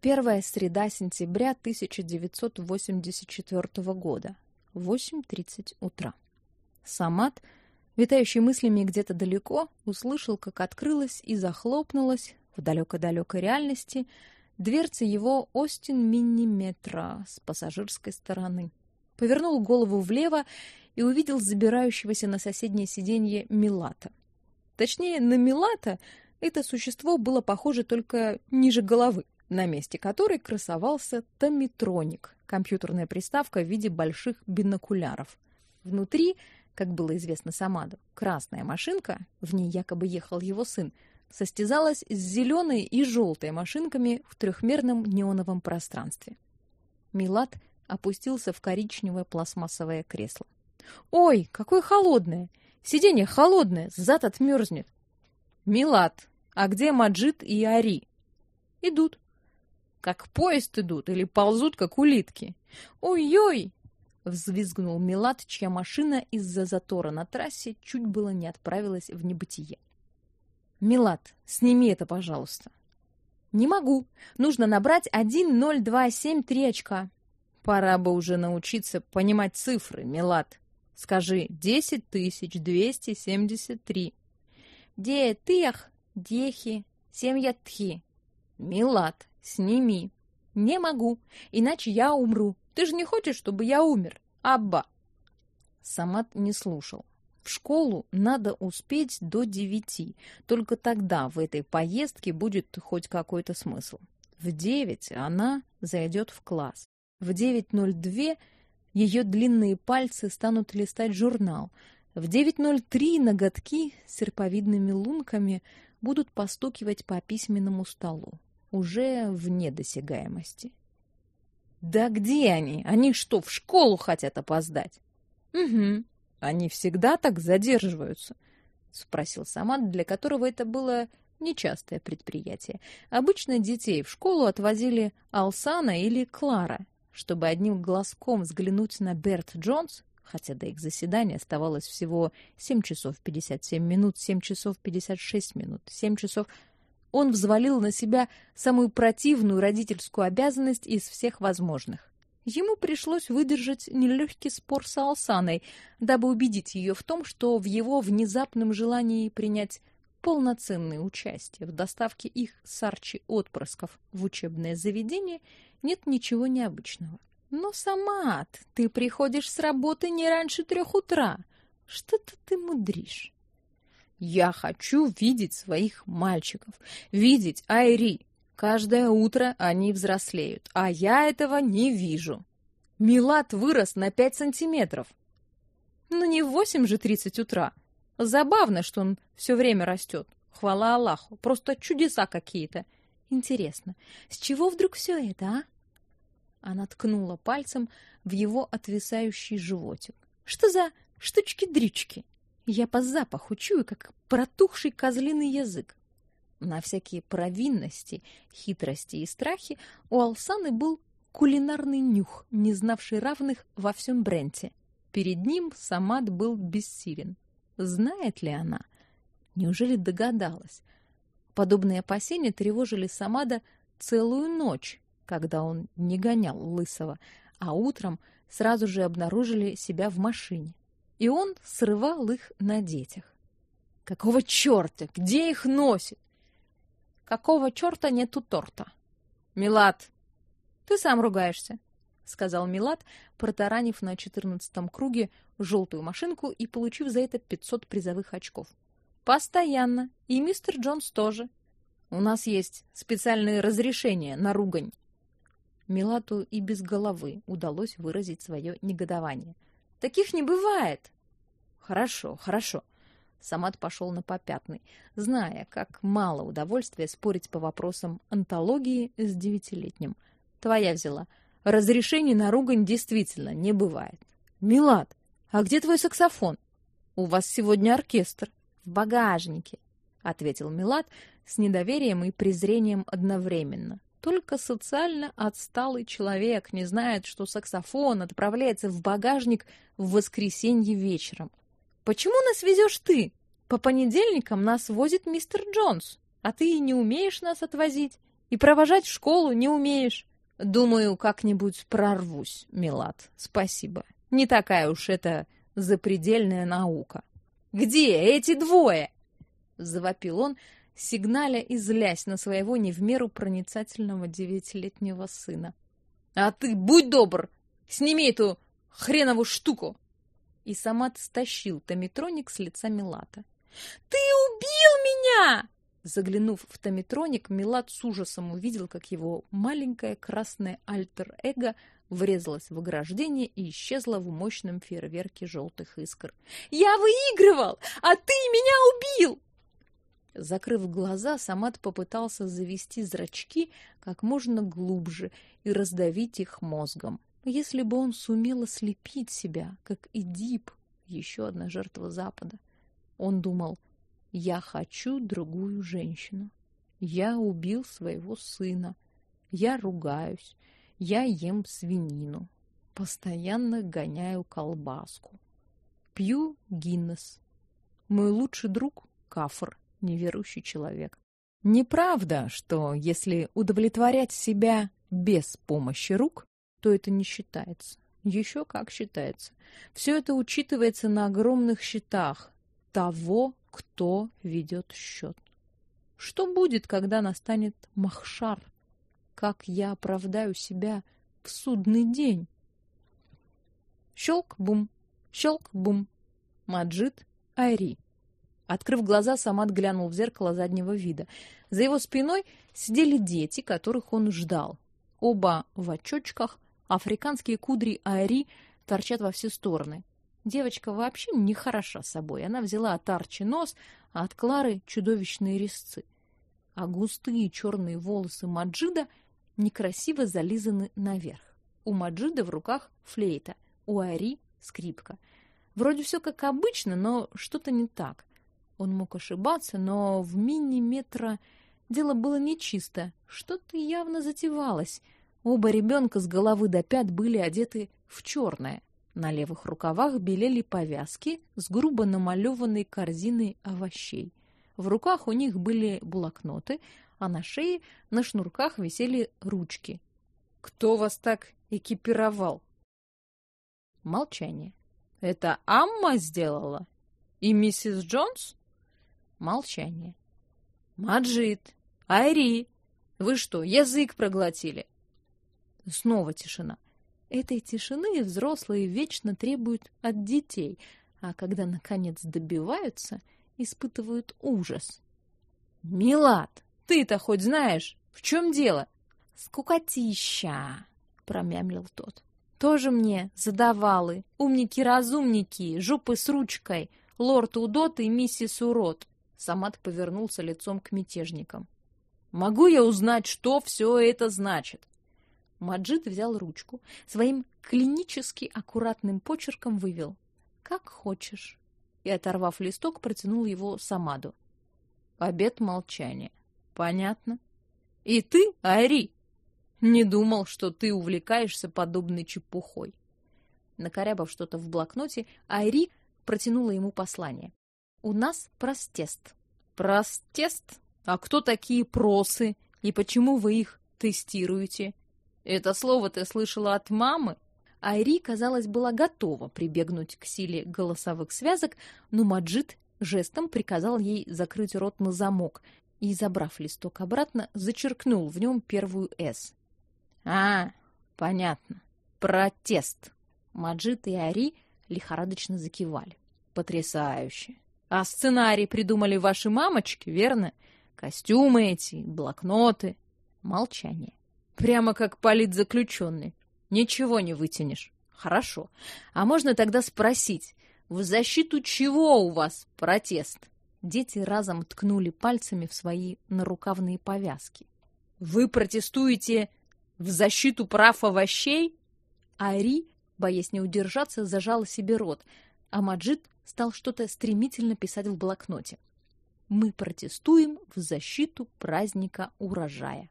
Первая среда сентября 1984 года. 8.30 утра. Самат, витающий мыслями где-то далеко, услышал, как открылась и захлопнулась в далекой-далекой реальности дверца его Остин Мини-метро с пассажирской стороны. Повернул голову влево и увидел забирающегося на соседнее сиденье Милата. Точнее, на Милата это существо было похоже только ниже головы на месте которой красовался томитроник, компьютерная приставка в виде больших бинокуляров. Внутри, как было известно Самаду, красная машинка, в ней якобы ехал его сын, состязалась с зеленой и желтой машинками в трехмерном неоновом пространстве. Милат опустился в коричневое пластмассовое кресло. Ой, какое холодное! Сиденье холодное, зад отмерзнет. Милат, а где Маджид и Ари? Идут как поезд идут или ползут, как улитки. Ой-ой! Взвизгнул Милат, чья машина из-за затора на трассе чуть было не отправилась в небытие. Милат, сними это, пожалуйста. Не могу. Нужно набрать 1027 очка. Пора бы уже научиться понимать цифры, Милат. Скажи 10273. Де тых, дехи, семьятхи. Милат, Сними. Не могу, иначе я умру. Ты же не хочешь, чтобы я умер, Абба. Самат не слушал. В школу надо успеть до девяти. Только тогда в этой поездке будет хоть какой-то смысл. В девять она зайдет в класс. В 9.02 ее длинные пальцы станут листать журнал. В 9.03 ноготки с серповидными лунками будут постукивать по письменному столу уже вне досягаемости. Да где они? Они что, в школу хотят опоздать? Угу. Они всегда так задерживаются, спросил Самат, для которого это было нечастое предприятие. Обычно детей в школу отвозили Алсана или Клара, чтобы одним глазком взглянуть на Берт Джонс, хотя до их заседания оставалось всего 7 часов 57 минут, 7 часов 56 минут, 7 часов он взвалил на себя самую противную родительскую обязанность из всех возможных. Ему пришлось выдержать нелегкий спор с Алсаной, дабы убедить ее в том, что в его внезапном желании принять полноценное участие в доставке их с Арчи отпрысков в учебное заведение нет ничего необычного. Но, Самат, ты приходишь с работы не раньше трех утра. Что-то ты мудришь. Я хочу видеть своих мальчиков, видеть Айри. Каждое утро они взрослеют, а я этого не вижу. Милат вырос на пять сантиметров. Ну не в восемь же тридцать утра. Забавно, что он все время растет. Хвала Аллаху, просто чудеса какие-то. Интересно, с чего вдруг все это, а? Она ткнула пальцем в его отвисающий животик. Что за штучки-дрючки? Я по запаху чую, как протухший козлиный язык. На всякие провинности, хитрости и страхи у Алсаны был кулинарный нюх, не знавший равных во всем Бренте. Перед ним Самад был бессилен. Знает ли она? Неужели догадалась? Подобные опасения тревожили Самада целую ночь, когда он не гонял Лысого, а утром сразу же обнаружили себя в машине и он срывал их на детях. Какого чёрта? Где их носит? Какого чёрта нету торта? Милат, ты сам ругаешься, сказал Милат, протаранив на четырнадцатом круге желтую машинку и получив за это 500 призовых очков. Постоянно, и мистер Джонс тоже. У нас есть специальные разрешения на ругань. Милату и без головы удалось выразить свое негодование – Таких не бывает. Хорошо, хорошо. Самат пошел на попятный, зная, как мало удовольствия спорить по вопросам антологии с девятилетним. Твоя взяла. Разрешений на ругань действительно не бывает. Милад, а где твой саксофон? У вас сегодня оркестр в багажнике, ответил Милад с недоверием и презрением одновременно. Только социально отсталый человек не знает, что саксофон отправляется в багажник в воскресенье вечером. Почему нас везешь ты? По понедельникам нас возит мистер Джонс, а ты и не умеешь нас отвозить. И провожать в школу не умеешь. Думаю, как-нибудь прорвусь, Милад. Спасибо. Не такая уж это запредельная наука. Где эти двое? Завопил он, сигналя и злясь на своего не в меру проницательного девятилетнего сына. А ты будь добр, сними эту хренову штуку. И Самат стащил томитроник с лица Милата. Ты убил меня! Заглянув в томитроник, Милат с ужасом увидел, как его маленькое красное альтер-эго врезалось в ограждение и исчезло в мощном фейерверке желтых искр. «Я выигрывал, а ты меня убил!» Закрыв глаза, Самат попытался завести зрачки как можно глубже и раздавить их мозгом. Если бы он сумел ослепить себя, как Эдип, еще одна жертва Запада. Он думал, я хочу другую женщину. Я убил своего сына. Я ругаюсь. Я ем свинину. Постоянно гоняю колбаску. Пью Гиннес. Мой лучший друг — Кафр, неверующий человек. Неправда, что если удовлетворять себя без помощи рук, то это не считается. Еще как считается. Все это учитывается на огромных счетах того, кто ведет счет. Что будет, когда настанет махшар? Как я оправдаю себя в судный день? Щелк-бум, щелк-бум. Маджид Айри. Открыв глаза, Самат глянул в зеркало заднего вида. За его спиной сидели дети, которых он ждал. Оба в очочках, африканские кудри Айри торчат во все стороны. Девочка вообще не хороша собой. Она взяла от Арчи нос, а от Клары чудовищные резцы. А густые черные волосы Маджида некрасиво зализаны наверх. У Маджида в руках флейта, у Ари скрипка. Вроде все как обычно, но что-то не так. Он мог ошибаться, но в миллиметра дело было нечисто. Что-то явно затевалось. Оба ребенка с головы до пят были одеты в черное. На левых рукавах белели повязки с грубо намалеванной корзиной овощей. В руках у них были блокноты, а на шее на шнурках висели ручки. «Кто вас так экипировал?» Молчание. «Это Амма сделала? И миссис Джонс?» Молчание. «Маджид! Айри! Вы что, язык проглотили?» Снова тишина. Этой тишины взрослые вечно требуют от детей, а когда, наконец, добиваются, испытывают ужас. «Милад, ты-то хоть знаешь, в чем дело?» «Скукотища!» — промямлил тот. «Тоже мне задавалы, умники-разумники, жопы с ручкой, лорд Удот и миссис Урод!» Самат повернулся лицом к мятежникам. «Могу я узнать, что все это значит?» Маджид взял ручку, своим клинически аккуратным почерком вывел «Как хочешь» и, оторвав листок, протянул его Самаду. Обед молчания. Понятно. И ты, Ари, не думал, что ты увлекаешься подобной чепухой. Накорябав что-то в блокноте, Айри протянула ему послание. «У нас простест». «Простест? А кто такие просы? И почему вы их тестируете?» Это слово ты слышала от мамы? Айри, казалось, была готова прибегнуть к силе голосовых связок, но Маджид жестом приказал ей закрыть рот на замок и, забрав листок обратно, зачеркнул в нем первую «С». «А, понятно. Протест». Маджид и Ари лихорадочно закивали. «Потрясающе! А сценарий придумали ваши мамочки, верно? Костюмы эти, блокноты». Молчание. Прямо как политзаключенный. Ничего не вытянешь. Хорошо. А можно тогда спросить, в защиту чего у вас протест? Дети разом ткнули пальцами в свои нарукавные повязки. Вы протестуете в защиту прав овощей? Ари, боясь не удержаться, зажала себе рот, а Маджид стал что-то стремительно писать в блокноте. Мы протестуем в защиту праздника урожая.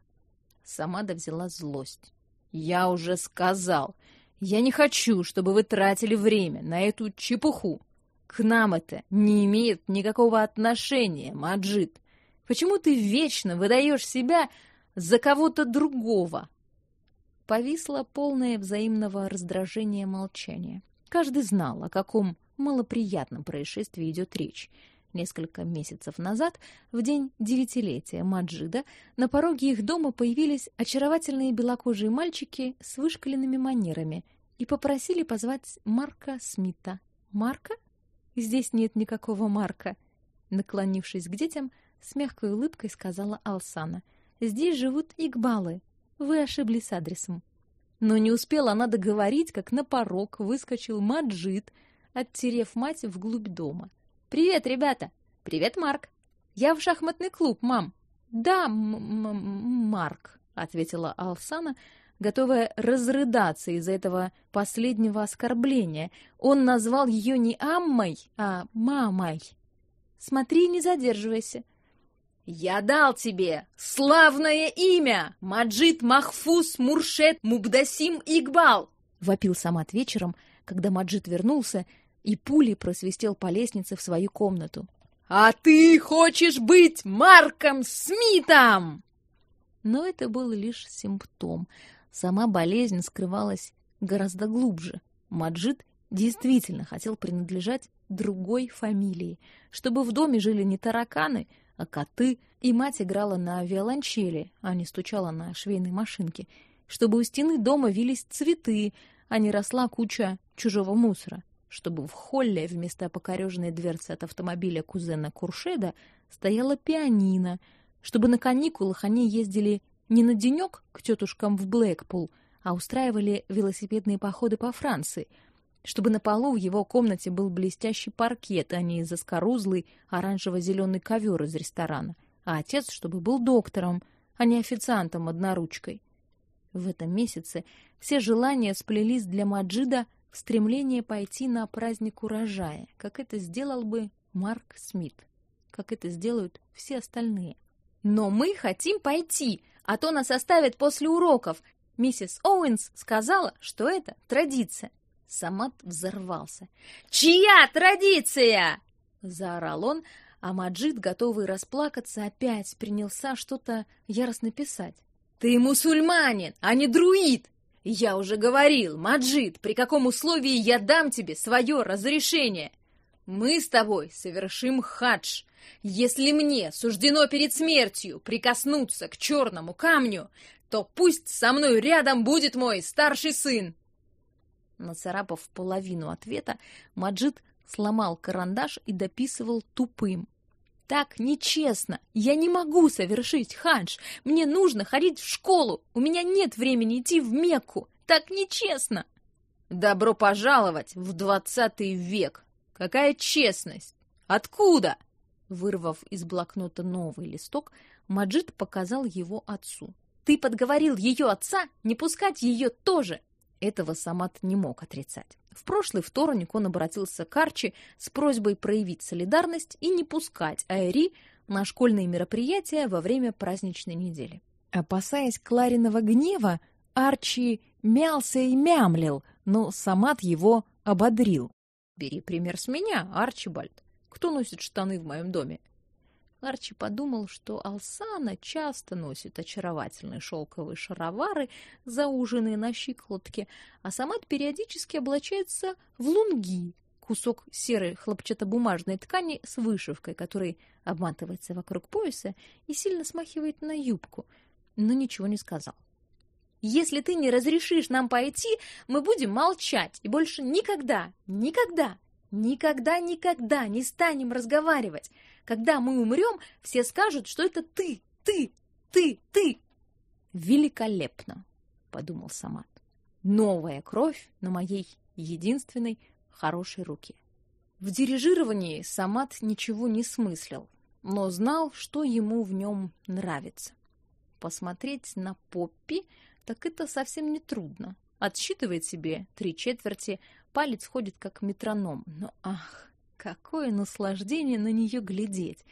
Самада взяла злость. «Я уже сказал. Я не хочу, чтобы вы тратили время на эту чепуху. К нам это не имеет никакого отношения, Маджид. Почему ты вечно выдаешь себя за кого-то другого. Повисло полное взаимного раздражения молчание. Каждый знал, о каком малоприятном происшествии идет речь. Несколько месяцев назад, в день девятилетия Маджида, на пороге их дома появились очаровательные белокожие мальчики с вышкаленными манерами и попросили позвать Марка Смита. «Марка? Здесь нет никакого Марка!» Наклонившись к детям, с мягкой улыбкой сказала Алсана. «Здесь живут Игбалы. Вы ошиблись адресом». Но не успела она договорить, как на порог выскочил Маджид, оттерев мать вглубь дома. «Привет, ребята!» «Привет, Марк!» «Я в шахматный клуб, мам!» «Да, Марк», — ответила Алсана, готовая разрыдаться из-за этого последнего оскорбления. Он назвал ее не Аммой, а Мамой. «Смотри, не задерживайся!» «Я дал тебе славное имя! Маджид Махфуз Муршет Мубдасим Игбал!» — вопил Самат вечером, когда Маджид вернулся и пулей просвистел по лестнице в свою комнату. «А ты хочешь быть Марком Смитом!» Но это был лишь симптом. Сама болезнь скрывалась гораздо глубже. Маджид действительно хотел принадлежать другой фамилии, чтобы в доме жили не тараканы, а коты, и мать играла на виолончели, а не стучала на швейной машинке, чтобы у стены дома вились цветы, а не росла куча чужого мусора, чтобы в холле вместо покореженной дверцы от автомобиля кузена Куршеда стояла пианино, чтобы на каникулах они ездили не на денек к тетушкам в Блэкпул, а устраивали велосипедные походы по Франции — чтобы на полу в его комнате был блестящий паркет, а не заскорузлый оранжево-зеленый ковер из ресторана, а отец, чтобы был доктором, а не официантом-одноручкой. В этом месяце все желания сплелись для Маджида в стремление пойти на праздник урожая, как это сделал бы Марк Смит, как это сделают все остальные. «Но мы хотим пойти, а то нас оставят после уроков. Миссис Оуэнс сказала, что это традиция. Самат взорвался. «Чья традиция?» — заорал он, а Маджид, готовый расплакаться, опять принялся что-то яростно писать. «Ты мусульманин, а не друид! Я уже говорил, Маджид, при каком условии я дам тебе свое разрешение? Мы с тобой совершим хадж. Если мне суждено перед смертью прикоснуться к черному камню, то пусть со мной рядом будет мой старший сын, Нацарапав половину ответа, Маджид сломал карандаш и дописывал тупым. «Так нечестно! Я не могу совершить хадж! Мне нужно ходить в школу! У меня нет времени идти в Мекку! Так нечестно!» «Добро пожаловать в двадцатый век! Какая честность! Откуда?» Вырвав из блокнота новый листок, Маджид показал его отцу. «Ты подговорил ее отца не пускать ее тоже! Этого Самат не мог отрицать. В прошлый вторник он обратился к Арчи с просьбой проявить солидарность и не пускать Айри на школьные мероприятия во время праздничной недели. Опасаясь Клариного гнева, Арчи мялся и мямлил, но Самат его ободрил. «Бери пример с меня, Арчибальд. Кто носит штаны в моем доме? Арчи подумал, что Алсана часто носит очаровательные шелковые шаровары, зауженные на щиколотке, а Самат периодически облачается в лунги, кусок серой хлопчатобумажной ткани с вышивкой, который обматывается вокруг пояса и сильно смахивает на юбку, но ничего не сказал. «Если ты не разрешишь нам пойти, мы будем молчать и больше никогда, никогда, никогда, никогда не станем разговаривать. Когда мы умрем, все скажут, что это ты, ты, ты, ты. Великолепно, подумал Самат. Новая кровь на моей единственной хорошей руке. В дирижировании Самат ничего не смыслил, но знал, что ему в нем нравится. Посмотреть на Поппи так это совсем не трудно. Отсчитывает себе три четверти, палец ходит как метроном. Но ах, Какое наслаждение на нее глядеть!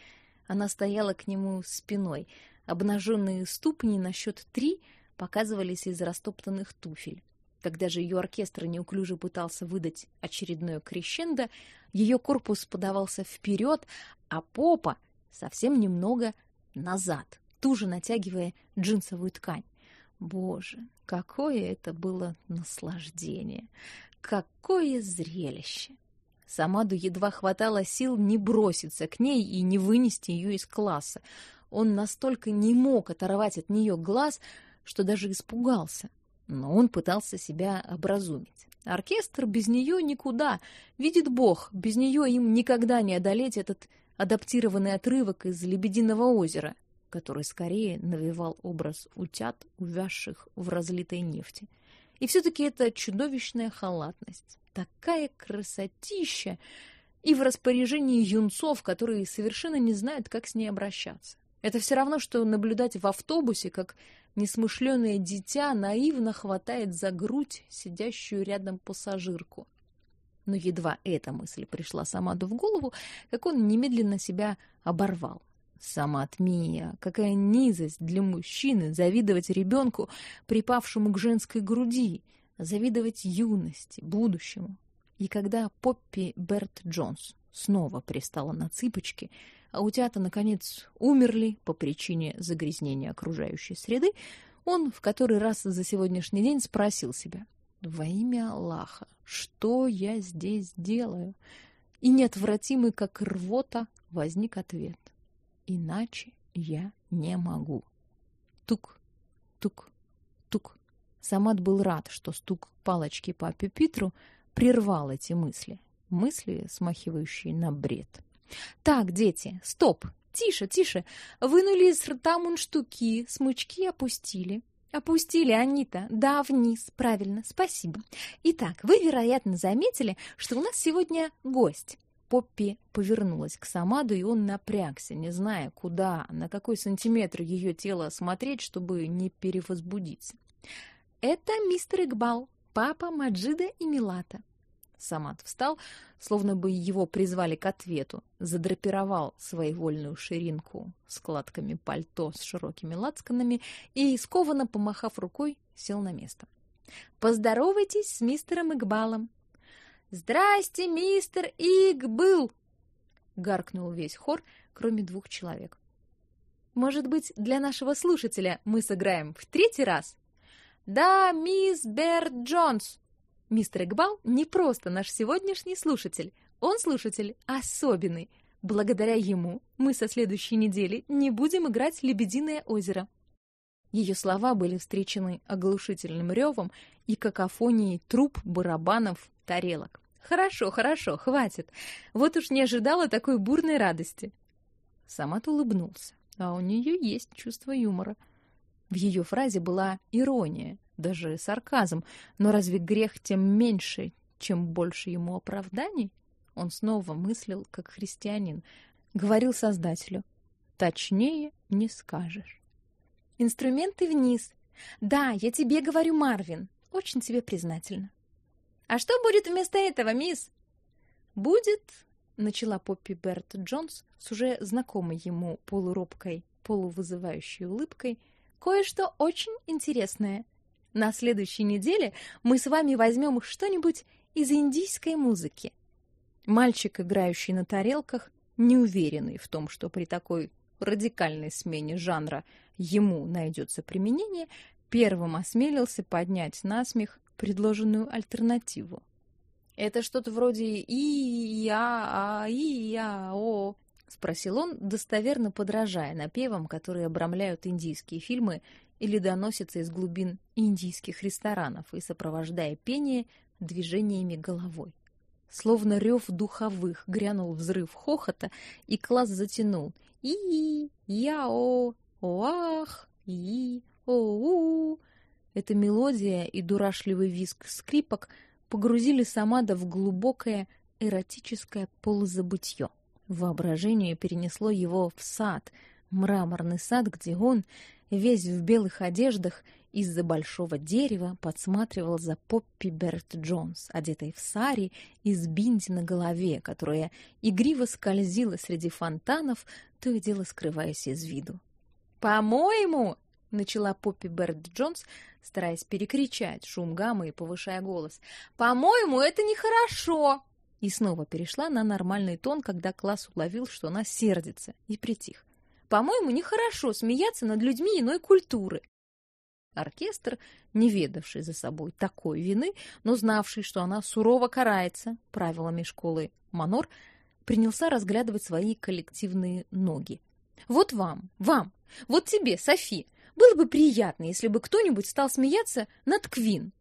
Она стояла к нему спиной. Обнаженные ступни на счет три показывались из растоптанных туфель. Когда же ее оркестр неуклюже пытался выдать очередное крещендо, ее корпус подавался вперед, а попа совсем немного назад, туже натягивая джинсовую ткань. Боже, какое это было наслаждение! Какое зрелище! Самаду едва хватало сил не броситься к ней и не вынести ее из класса. Он настолько не мог оторвать от нее глаз, что даже испугался. Но он пытался себя образумить. Оркестр без нее никуда. Видит Бог, без нее им никогда не одолеть этот адаптированный отрывок из «Лебединого озера», который скорее навевал образ утят, увязших в разлитой нефти. И все-таки это чудовищная халатность. Такая красотища! И в распоряжении юнцов, которые совершенно не знают, как с ней обращаться. Это все равно, что наблюдать в автобусе, как несмышленое дитя наивно хватает за грудь сидящую рядом пассажирку. Но едва эта мысль пришла Самаду в голову, как он немедленно себя оборвал. Самат Мия, какая низость для мужчины завидовать ребенку, припавшему к женской груди, завидовать юности, будущему. И когда Поппи Берт Джонс снова пристала на цыпочки, а утята, наконец, умерли по причине загрязнения окружающей среды, он в который раз за сегодняшний день спросил себя, «Во имя Аллаха, что я здесь делаю?» И неотвратимый, как рвота, возник ответ, «Иначе я не могу». Тук, тук. Самат был рад, что стук палочки по пюпитру прервал эти мысли, мысли, смахивающие на бред. Так, дети, стоп! Тише, тише! Вынули из рта мундштуки, смычки опустили. Опустили, Анита. Да, вниз. Правильно, спасибо. Итак, вы, вероятно, заметили, что у нас сегодня гость. Поппи повернулась к Самаду, и он напрягся, не зная, куда, на какой сантиметр ее тело смотреть, чтобы не перевозбудиться. «Это мистер Игбал, папа Маджида и Милата. Самат встал, словно бы его призвали к ответу, задрапировал своевольную ширинку складками пальто с широкими лацканами и, скованно помахав рукой, сел на место. «Поздоровайтесь с мистером Игбалом!» «Здрасте, мистер Игбыл!» — гаркнул весь хор, кроме двух человек. «Может быть, для нашего слушателя мы сыграем в третий раз?» «Да, мисс Берт Джонс!» Мистер Игбал не просто наш сегодняшний слушатель, он слушатель особенный. Благодаря ему мы со следующей недели не будем играть «Лебединое озеро». Ее слова были встречены оглушительным ревом и какофонией труб, барабанов, тарелок. «Хорошо, хорошо, хватит. Вот уж не ожидала такой бурной радости». Самат улыбнулся, а у нее есть чувство юмора. В ее фразе была ирония, даже сарказм. Но разве грех тем меньше, чем больше ему оправданий? Он снова мыслил, как христианин. Говорил Создателю. Точнее не скажешь. Инструменты вниз. Да, я тебе говорю, Марвин. Очень тебе признательна. А что будет вместо этого, мисс? Будет, начала Поппи Берт Джонс с уже знакомой ему полуробкой, полувызывающей улыбкой, кое-что очень интересное. На следующей неделе мы с вами возьмем что-нибудь из индийской музыки. Мальчик, играющий на тарелках, неуверенный в том, что при такой радикальной смене жанра ему найдется применение, первым осмелился поднять на смех предложенную альтернативу. Это что-то вроде и-я, а и-я, о, спросил он, достоверно подражая напевам, которые обрамляют индийские фильмы или доносится из глубин индийских ресторанов и сопровождая пение движениями головой. Словно рев духовых грянул взрыв хохота, и класс затянул и я-о, оах, и о-у. Эта мелодия и дурашливый визг скрипок погрузили Самада в глубокое эротическое полузабытье. Воображение перенесло его в сад, мраморный сад, где он, весь в белых одеждах, из-за большого дерева подсматривал за Поппи Берт Джонс, одетой в сари и с бинти на голове, которая игриво скользила среди фонтанов, то и дело скрываясь из виду. «По-моему!» — начала Поппи Берт Джонс, стараясь перекричать шум гаммы и повышая голос. «По-моему, это нехорошо!» И снова перешла на нормальный тон, когда класс уловил, что она сердится, и притих. По-моему, нехорошо смеяться над людьми иной культуры. Оркестр, не ведавший за собой такой вины, но знавший, что она сурово карается правилами школы Манор, принялся разглядывать свои коллективные ноги. Вот вам, вам, вот тебе, Софи, было бы приятно, если бы кто-нибудь стал смеяться над Квин.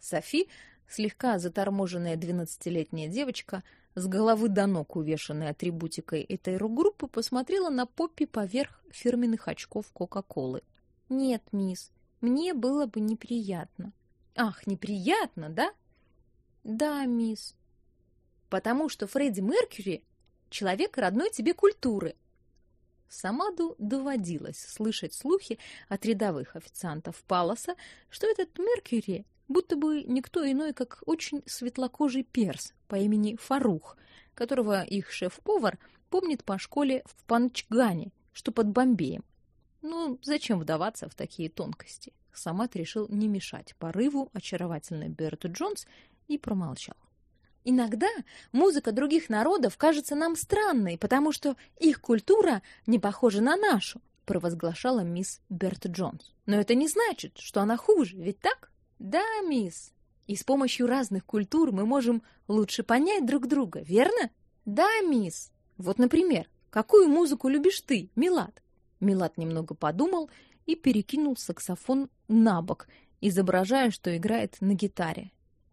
Софи, слегка заторможенная двенадцатилетняя девочка, с головы до ног увешанной атрибутикой этой рок-группы, посмотрела на Поппи поверх фирменных очков Кока-Колы. «Нет, мисс, мне было бы неприятно». «Ах, неприятно, да?» «Да, мисс». «Потому что Фредди Меркьюри — человек родной тебе культуры». Самаду доводилось слышать слухи от рядовых официантов Паласа, что этот Меркьюри будто бы никто иной, как очень светлокожий перс по имени Фарух, которого их шеф-повар помнит по школе в Панчгане, что под Бомбеем. Ну, зачем вдаваться в такие тонкости? Самат решил не мешать порыву очаровательной Берты Джонс и промолчал. Иногда музыка других народов кажется нам странной, потому что их культура не похожа на нашу, провозглашала мисс Берт Джонс. Но это не значит, что она хуже, ведь так? Да, мисс. И с помощью разных культур мы можем лучше понять друг друга, верно? Да, мисс. Вот, например, какую музыку любишь ты, Милад? Милад немного подумал и перекинул саксофон на бок, изображая, что играет на гитаре.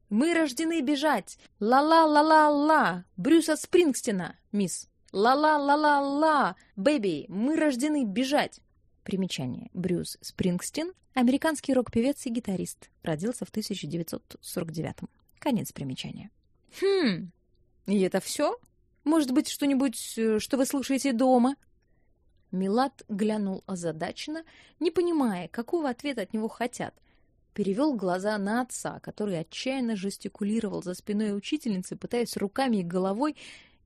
Мы рождены бежать. Ла-ла-ла-ла-ла. Брюса Спрингстина, мисс. Ла-ла-ла-ла-ла. Бэби, мы рождены бежать. Примечание. Брюс Спрингстин Американский рок-певец и гитарист. Родился в 1949 Конец примечания. Хм, и это все? Может быть, что-нибудь, э, что вы слушаете дома? Милат глянул озадаченно, не понимая, какого ответа от него хотят. Перевел глаза на отца, который отчаянно жестикулировал за спиной учительницы, пытаясь руками и головой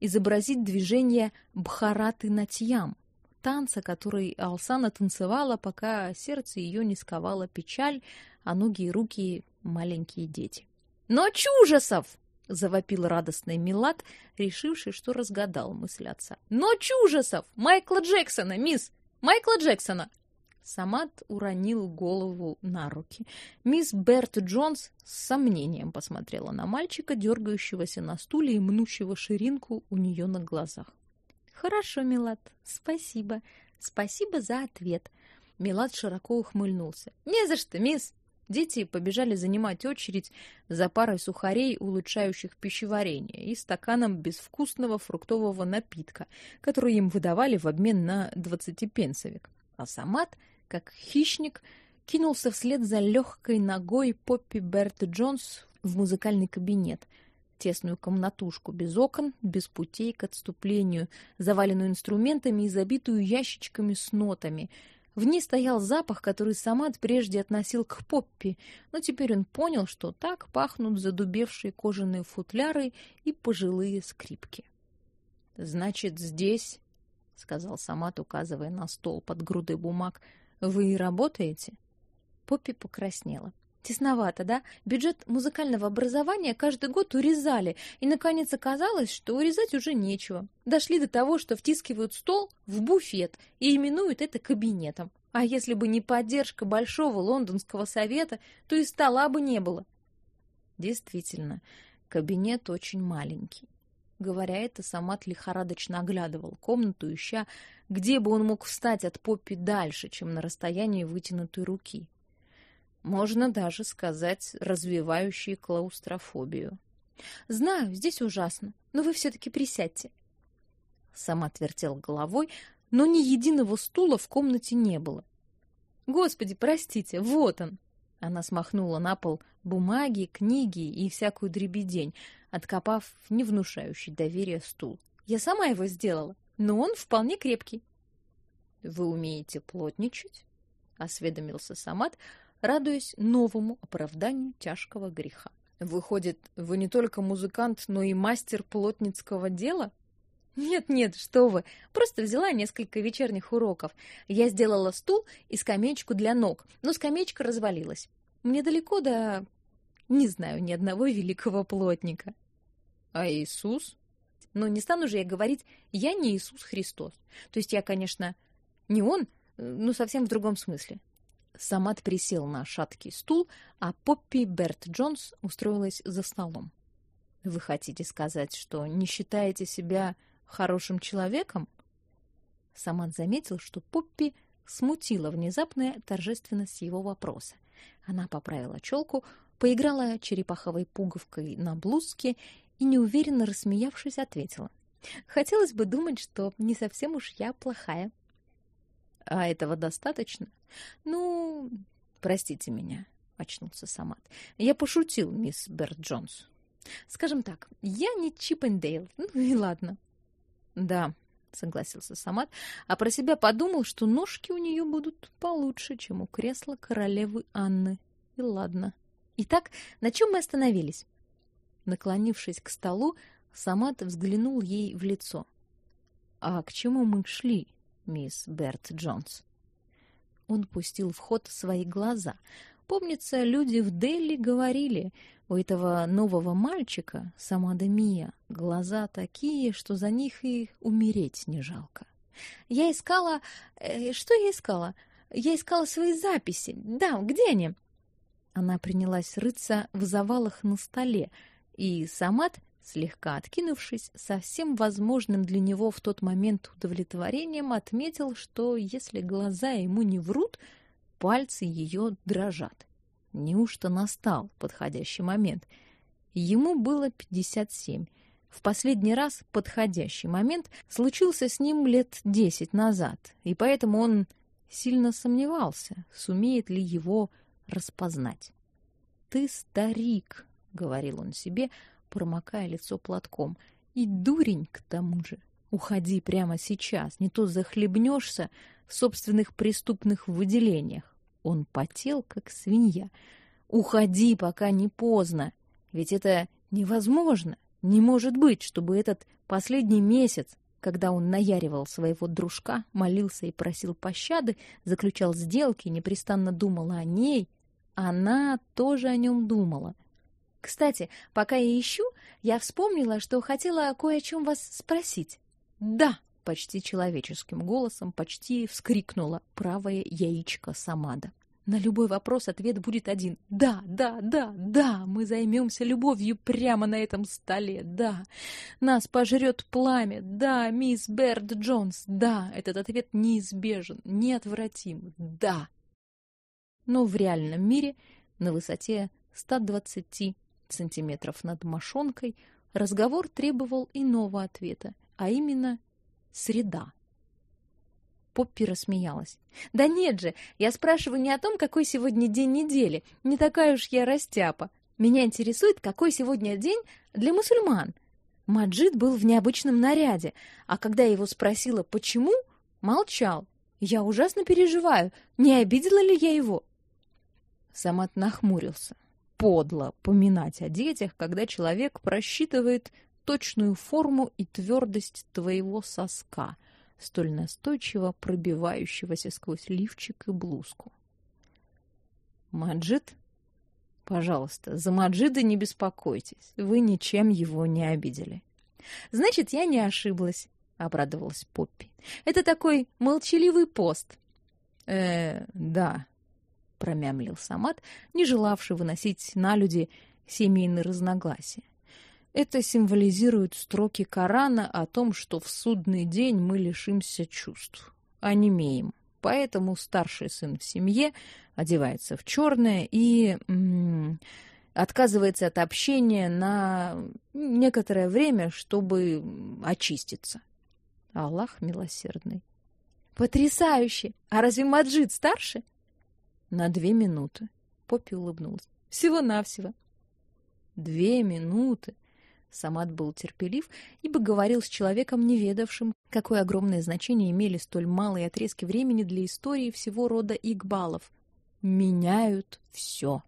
изобразить движение бхараты натьям танца, который Алсана танцевала, пока сердце ее не сковала печаль, а ноги и руки маленькие дети. «Ночь ужасов!» — завопил радостный Милат, решивший, что разгадал мысль отца. «Ночь ужасов! Майкла Джексона, мисс! Майкла Джексона!» Самат уронил голову на руки. Мисс Берт Джонс с сомнением посмотрела на мальчика, дергающегося на стуле и мнущего ширинку у нее на глазах. Хорошо, Милад, спасибо. Спасибо за ответ. Милад широко ухмыльнулся. Не за что, мисс. Дети побежали занимать очередь за парой сухарей, улучшающих пищеварение, и стаканом безвкусного фруктового напитка, который им выдавали в обмен на двадцатипенсовик. А Самат, как хищник, кинулся вслед за легкой ногой Поппи Берт Джонс в музыкальный кабинет — тесную комнатушку без окон, без путей к отступлению, заваленную инструментами и забитую ящичками с нотами. В ней стоял запах, который Самат прежде относил к Поппи, но теперь он понял, что так пахнут задубевшие кожаные футляры и пожилые скрипки. «Значит, здесь, — сказал Самат, указывая на стол под грудой бумаг, — вы работаете?» Поппи покраснела. Тесновато, да? Бюджет музыкального образования каждый год урезали, и наконец оказалось, что урезать уже нечего. Дошли до того, что втискивают стол в буфет и именуют это кабинетом. А если бы не поддержка большого лондонского совета, то и стола бы не было. Действительно, кабинет очень маленький. Говоря это, Самат лихорадочно оглядывал комнату, ища, где бы он мог встать от Поппи дальше, чем на расстоянии вытянутой руки можно даже сказать, развивающие клаустрофобию. Знаю, здесь ужасно, но вы все таки присядьте. Сама отвертел головой, но ни единого стула в комнате не было. Господи, простите, вот он. Она смахнула на пол бумаги, книги и всякую дребедень, откопав не внушающий доверия стул. Я сама его сделала, но он вполне крепкий. Вы умеете плотничать? осведомился Самат, радуясь новому оправданию тяжкого греха. Выходит, вы не только музыкант, но и мастер плотницкого дела? Нет, нет, что вы. Просто взяла несколько вечерних уроков. Я сделала стул и скамеечку для ног, но скамеечка развалилась. Мне далеко до не знаю ни одного великого плотника. А Иисус? Ну, не стану же я говорить, я не Иисус Христос. То есть я, конечно, Не он, ну, совсем в другом смысле. Самат присел на шаткий стул, а Поппи Берт Джонс устроилась за столом. Вы хотите сказать, что не считаете себя хорошим человеком? Самат заметил, что Поппи смутила внезапная торжественность его вопроса. Она поправила челку, поиграла черепаховой пуговкой на блузке и неуверенно рассмеявшись ответила: "Хотелось бы думать, что не совсем уж я плохая". А этого достаточно? Ну, простите меня, очнулся Самат. Я пошутил, мисс Берт Джонс. Скажем так, я не Чиппендейл. Ну и ладно. Да, согласился Самат, а про себя подумал, что ножки у нее будут получше, чем у кресла королевы Анны. И ладно. Итак, на чем мы остановились? Наклонившись к столу, Самат взглянул ей в лицо. А к чему мы шли, мисс Берт Джонс? Он пустил в ход свои глаза. Помнится, люди в Дели говорили, у этого нового мальчика, Самада Мия, глаза такие, что за них и умереть не жалко. Я искала... Э, что я искала? Я искала свои записи. Да, где они? Она принялась рыться в завалах на столе, и Самат, слегка откинувшись, со всем возможным для него в тот момент удовлетворением отметил, что если глаза ему не врут, пальцы ее дрожат. Неужто настал подходящий момент? Ему было 57. В последний раз подходящий момент случился с ним лет десять назад, и поэтому он сильно сомневался, сумеет ли его распознать. «Ты старик», — говорил он себе, промокая лицо платком, — «и дурень к тому же. Уходи прямо сейчас, не то захлебнешься в собственных преступных выделениях. Он потел, как свинья. «Уходи, пока не поздно! Ведь это невозможно! Не может быть, чтобы этот последний месяц, когда он наяривал своего дружка, молился и просил пощады, заключал сделки, непрестанно думал о ней, она тоже о нем думала. Кстати, пока я ищу, я вспомнила, что хотела кое о чем вас спросить. Да, почти человеческим голосом почти вскрикнула правое яичко Самада. На любой вопрос ответ будет один. Да, да, да, да, мы займемся любовью прямо на этом столе. Да, нас пожрет пламя. Да, мисс Берд Джонс. Да, этот ответ неизбежен, неотвратим. Да. Но в реальном мире на высоте 120 сантиметров над мошонкой разговор требовал иного ответа, а именно среда. Поппи рассмеялась. «Да нет же, я спрашиваю не о том, какой сегодня день недели. Не такая уж я растяпа. Меня интересует, какой сегодня день для мусульман. Маджид был в необычном наряде, а когда я его спросила, почему, молчал. Я ужасно переживаю, не обидела ли я его?» Самат нахмурился. Подло поминать о детях, когда человек просчитывает точную форму и твердость твоего соска, столь настойчиво пробивающегося сквозь лифчик и блузку. Маджид? Пожалуйста, за Маджида не беспокойтесь. Вы ничем его не обидели. Значит, я не ошиблась, обрадовалась Поппи. Это такой молчаливый пост. Э, да, промямлил Самат, не желавший выносить на люди семейные разногласия. Это символизирует строки Корана о том, что в судный день мы лишимся чувств, а не имеем. Поэтому старший сын в семье одевается в черное и м -м, отказывается от общения на некоторое время, чтобы очиститься. Аллах милосердный. Потрясающе! А разве Маджид старше? На две минуты. Поппи улыбнулась. Всего-навсего. Две минуты. Самат был терпелив, ибо говорил с человеком, не ведавшим, какое огромное значение имели столь малые отрезки времени для истории всего рода Игбалов. Меняют все.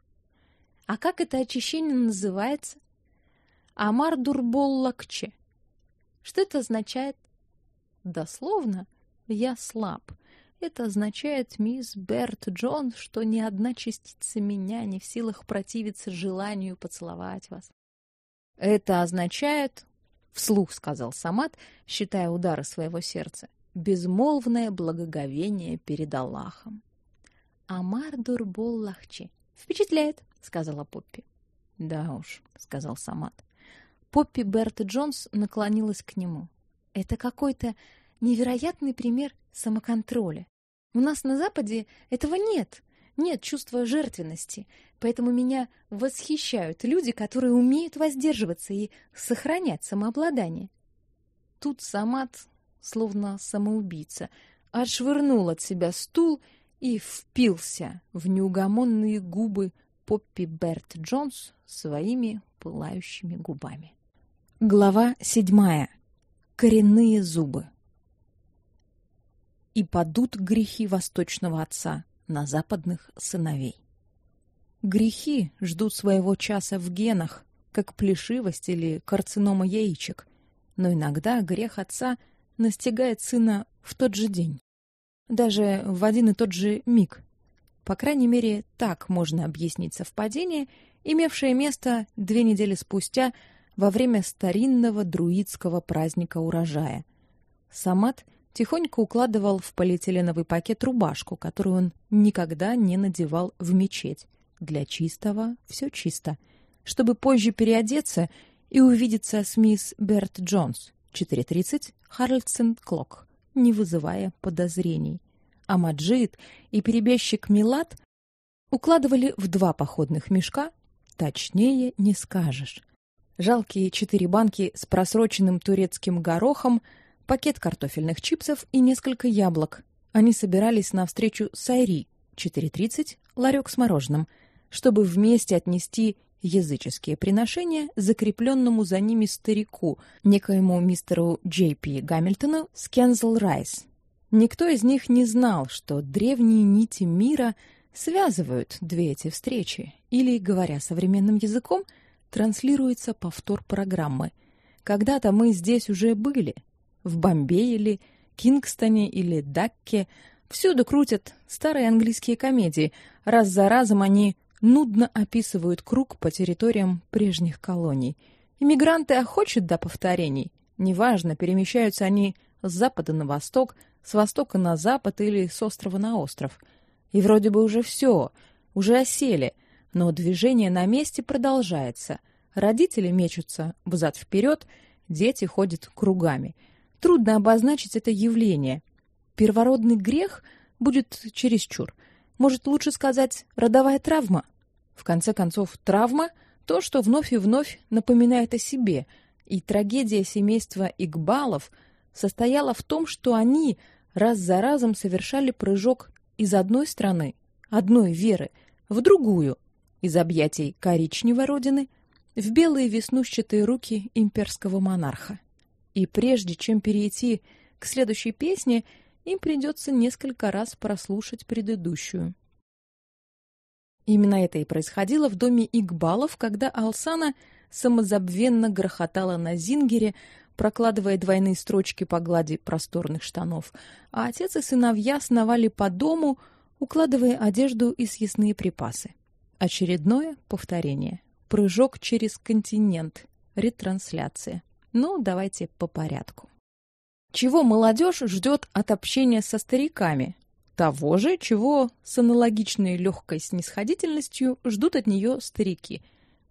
А как это очищение называется? Амар Дурбол Лакче. Что это означает? Дословно «я слаб». Это означает, мисс Берт Джон, что ни одна частица меня не в силах противиться желанию поцеловать вас. Это означает, вслух сказал Самат, считая удары своего сердца, безмолвное благоговение перед Аллахом. «Амар Дурболлахчи. Впечатляет», — сказала Поппи. «Да уж», — сказал Самат. Поппи Берт Джонс наклонилась к нему. «Это какой-то невероятный пример самоконтроля. У нас на Западе этого нет, нет чувства жертвенности, поэтому меня восхищают люди, которые умеют воздерживаться и сохранять самообладание». Тут Самат, словно самоубийца, отшвырнул от себя стул и впился в неугомонные губы Поппи Берт Джонс своими пылающими губами. Глава седьмая. Коренные зубы. И падут грехи восточного отца на западных сыновей. Грехи ждут своего часа в генах, как плешивость или карцинома яичек, но иногда грех отца настигает сына в тот же день, даже в один и тот же миг. По крайней мере, так можно объяснить совпадение, имевшее место две недели спустя во время старинного друидского праздника урожая. Самат тихонько укладывал в полиэтиленовый пакет рубашку, которую он никогда не надевал в мечеть. Для чистого все чисто, чтобы позже переодеться и увидеться с мисс Берт Джонс. 4:30 Харльсон Клок, не вызывая подозрений а Маджид и перебежчик Милат укладывали в два походных мешка, точнее не скажешь. Жалкие четыре банки с просроченным турецким горохом, пакет картофельных чипсов и несколько яблок. Они собирались на встречу с Айри, 4.30, ларек с мороженым, чтобы вместе отнести языческие приношения закрепленному за ними старику, некоему мистеру Джей Пи Гамильтону с Кензел Райс, Никто из них не знал, что древние нити мира связывают две эти встречи, или, говоря современным языком, транслируется повтор программы. Когда-то мы здесь уже были, в Бомбее или Кингстоне или Дакке, всюду крутят старые английские комедии. Раз за разом они нудно описывают круг по территориям прежних колоний. Иммигранты охочут до повторений. Неважно, перемещаются они с запада на восток, с востока на запад или с острова на остров. И вроде бы уже все, уже осели, но движение на месте продолжается. Родители мечутся взад вперед, дети ходят кругами. Трудно обозначить это явление. Первородный грех будет чересчур. Может, лучше сказать родовая травма. В конце концов, травма то, что вновь и вновь напоминает о себе. И трагедия семейства Игбалов состояла в том, что они раз за разом совершали прыжок из одной страны, одной веры, в другую, из объятий коричневой родины в белые веснушчатые руки имперского монарха. И прежде чем перейти к следующей песне, им придется несколько раз прослушать предыдущую. Именно это и происходило в доме Игбалов, когда Алсана самозабвенно грохотала на зингере, прокладывая двойные строчки по глади просторных штанов, а отец и сыновья сновали по дому, укладывая одежду и съестные припасы. Очередное повторение. Прыжок через континент. Ретрансляция. Ну, давайте по порядку. Чего молодежь ждет от общения со стариками? Того же, чего с аналогичной легкой снисходительностью ждут от нее старики.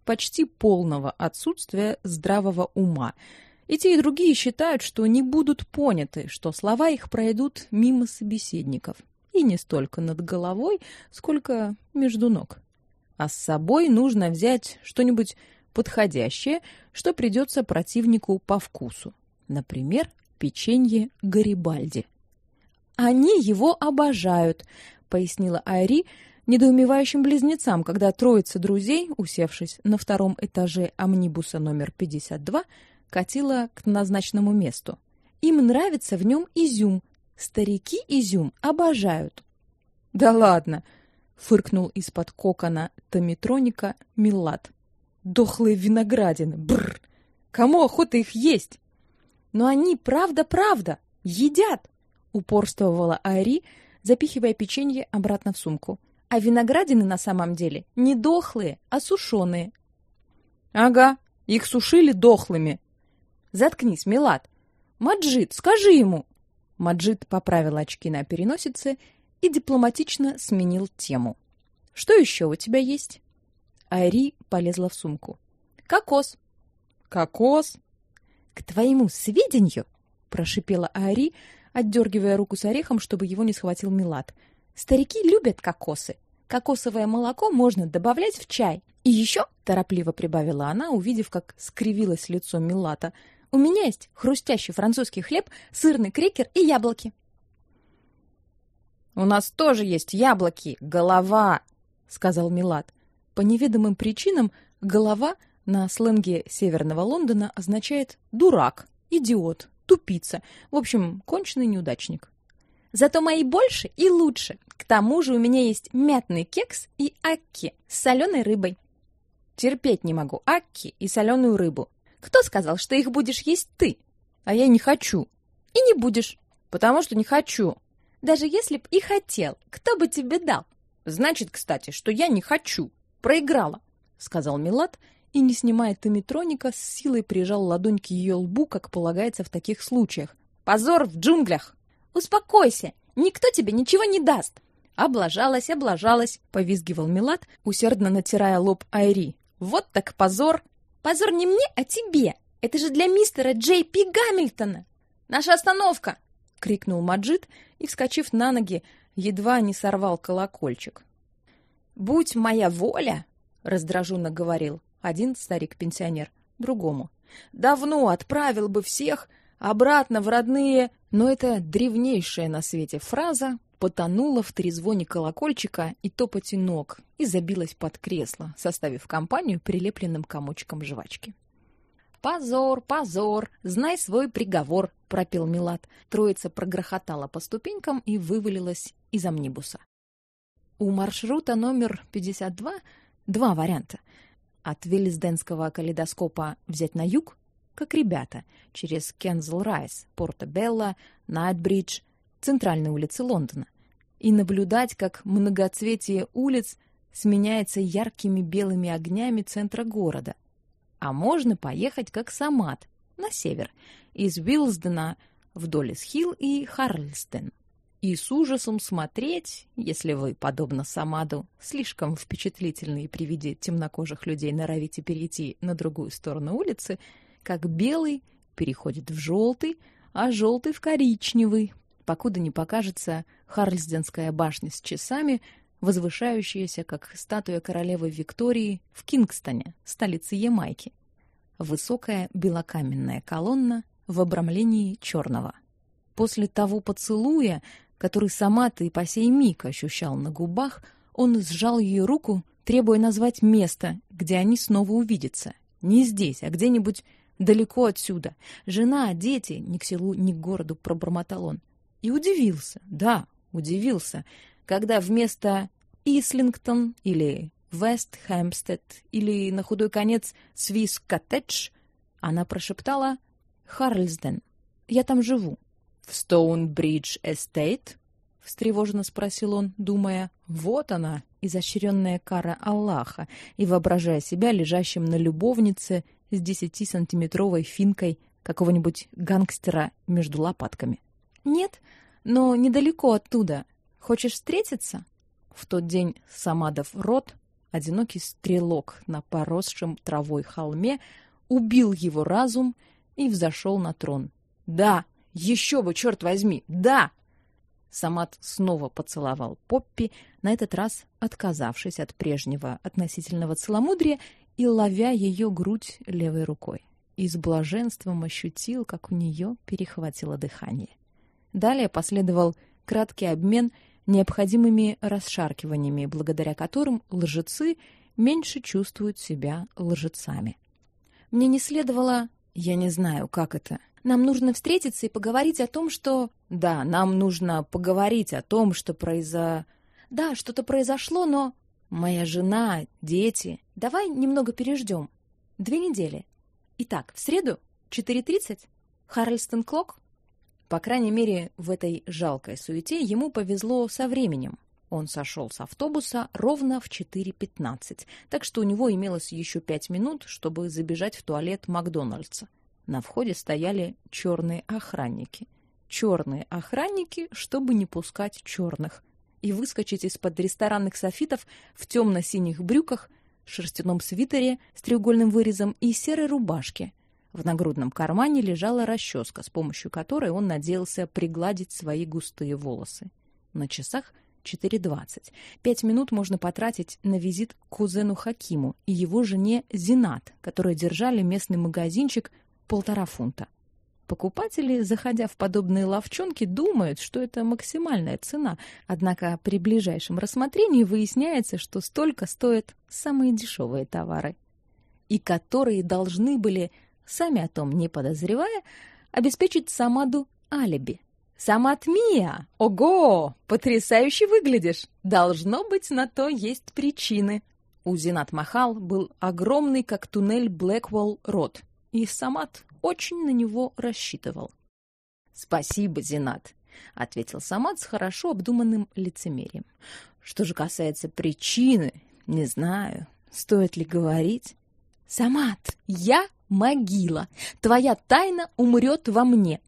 Почти полного отсутствия здравого ума – и те, и другие считают, что не будут поняты, что слова их пройдут мимо собеседников. И не столько над головой, сколько между ног. А с собой нужно взять что-нибудь подходящее, что придется противнику по вкусу. Например, печенье Гарибальди. «Они его обожают», — пояснила Айри недоумевающим близнецам, когда троица друзей, усевшись на втором этаже амнибуса номер 52, катила к назначенному месту. Им нравится в нем изюм. Старики изюм обожают. Да ладно, фыркнул из-под кокона томитроника Милат. Дохлые виноградины. Бр. Кому охота их есть? Но они правда-правда едят, упорствовала Ари, запихивая печенье обратно в сумку. А виноградины на самом деле не дохлые, а сушеные. Ага, их сушили дохлыми, Заткнись, Милат. Маджид, скажи ему. Маджид поправил очки на переносице и дипломатично сменил тему. Что еще у тебя есть? Айри полезла в сумку. Кокос. Кокос? К твоему сведению, прошипела Айри, отдергивая руку с орехом, чтобы его не схватил Милат. Старики любят кокосы. Кокосовое молоко можно добавлять в чай. И еще, торопливо прибавила она, увидев, как скривилось лицо Милата, у меня есть хрустящий французский хлеб, сырный крекер и яблоки. У нас тоже есть яблоки, голова, сказал Милат. По неведомым причинам голова на сленге северного Лондона означает дурак, идиот, тупица, в общем, конченый неудачник. Зато мои больше и лучше. К тому же у меня есть мятный кекс и акки с соленой рыбой. Терпеть не могу акки и соленую рыбу. Кто сказал, что их будешь есть ты? А я не хочу. И не будешь, потому что не хочу. Даже если б и хотел, кто бы тебе дал? Значит, кстати, что я не хочу. Проиграла, сказал Милат и, не снимая томитроника, с силой прижал ладонь к ее лбу, как полагается в таких случаях. Позор в джунглях. Успокойся, никто тебе ничего не даст. Облажалась, облажалась, повизгивал Милат, усердно натирая лоб Айри. Вот так позор. Позор не мне, а тебе. Это же для мистера Джей Пи Гамильтона. Наша остановка, крикнул Маджид и, вскочив на ноги, едва не сорвал колокольчик. Будь моя воля, раздраженно говорил один старик-пенсионер другому. Давно отправил бы всех обратно в родные, но эта древнейшая на свете фраза потонула в трезвоне колокольчика и топоте ног и забилась под кресло, составив компанию прилепленным комочком жвачки. Позор, позор, знай свой приговор, пропел Милат. Троица прогрохотала по ступенькам и вывалилась из амнибуса. У маршрута номер 52 два варианта. От Виллисденского калейдоскопа взять на юг, как ребята, через Кензл-Райс, Порто-Белла, Найтбридж, центральные улицы Лондона, и наблюдать, как многоцветие улиц сменяется яркими белыми огнями центра города, а можно поехать как Самат на север, из Вилсдена в Доллис-Хилл и Харльстен. И с ужасом смотреть, если вы, подобно Самаду, слишком впечатлительные при виде темнокожих людей норовите перейти на другую сторону улицы, как белый переходит в желтый, а желтый в коричневый, покуда не покажется Харльсденская башня с часами, возвышающаяся, как статуя королевы Виктории в Кингстоне, столице Ямайки. Высокая белокаменная колонна в обрамлении черного. После того поцелуя, который сама ты по сей миг ощущал на губах, он сжал ее руку, требуя назвать место, где они снова увидятся. Не здесь, а где-нибудь далеко отсюда. Жена, дети, ни к селу, ни к городу, пробормотал он. И удивился, да, удивился, когда вместо Ислингтон или Вест Хэмпстед или на худой конец Свис Коттедж, она прошептала Харльсден. Я там живу. В Стоунбридж Эстейт? встревоженно спросил он, думая: вот она, изощренная кара Аллаха, и воображая себя лежащим на любовнице с десятисантиметровой финкой какого-нибудь гангстера между лопатками. Нет, но недалеко оттуда. Хочешь встретиться? В тот день Самадов род, одинокий стрелок на поросшем травой холме, убил его разум и взошел на трон. Да, еще бы, черт возьми, да! Самат снова поцеловал Поппи, на этот раз отказавшись от прежнего относительного целомудрия и ловя ее грудь левой рукой. И с блаженством ощутил, как у нее перехватило дыхание. Далее последовал краткий обмен необходимыми расшаркиваниями, благодаря которым лжецы меньше чувствуют себя лжецами. Мне не следовало, я не знаю, как это. Нам нужно встретиться и поговорить о том, что Да, нам нужно поговорить о том, что произо Да, что-то произошло, но моя жена, дети. Давай немного переждем. Две недели. Итак, в среду 4:30 Харльстон Клок по крайней мере, в этой жалкой суете ему повезло со временем. Он сошел с автобуса ровно в 4:15, так что у него имелось еще пять минут, чтобы забежать в туалет Макдональдса. На входе стояли черные охранники. черные охранники, чтобы не пускать черных, и выскочить из-под ресторанных софитов в темно-синих брюках, шерстяном свитере с треугольным вырезом и серой рубашке. В нагрудном кармане лежала расческа, с помощью которой он надеялся пригладить свои густые волосы. На часах 4.20. Пять минут можно потратить на визит к кузену Хакиму и его жене Зинат, которые держали местный магазинчик полтора фунта. Покупатели, заходя в подобные лавчонки, думают, что это максимальная цена, однако при ближайшем рассмотрении выясняется, что столько стоят самые дешевые товары, и которые должны были, сами о том не подозревая, обеспечить Самаду алиби. «Самат Мия! Ого! Потрясающе выглядишь! Должно быть, на то есть причины!» У Зинат Махал был огромный, как туннель Блэквелл, рот, и Самат очень на него рассчитывал. «Спасибо, Зинат», — ответил Самат с хорошо обдуманным лицемерием. «Что же касается причины, не знаю, стоит ли говорить». «Самат, я могила. Твоя тайна умрет во мне.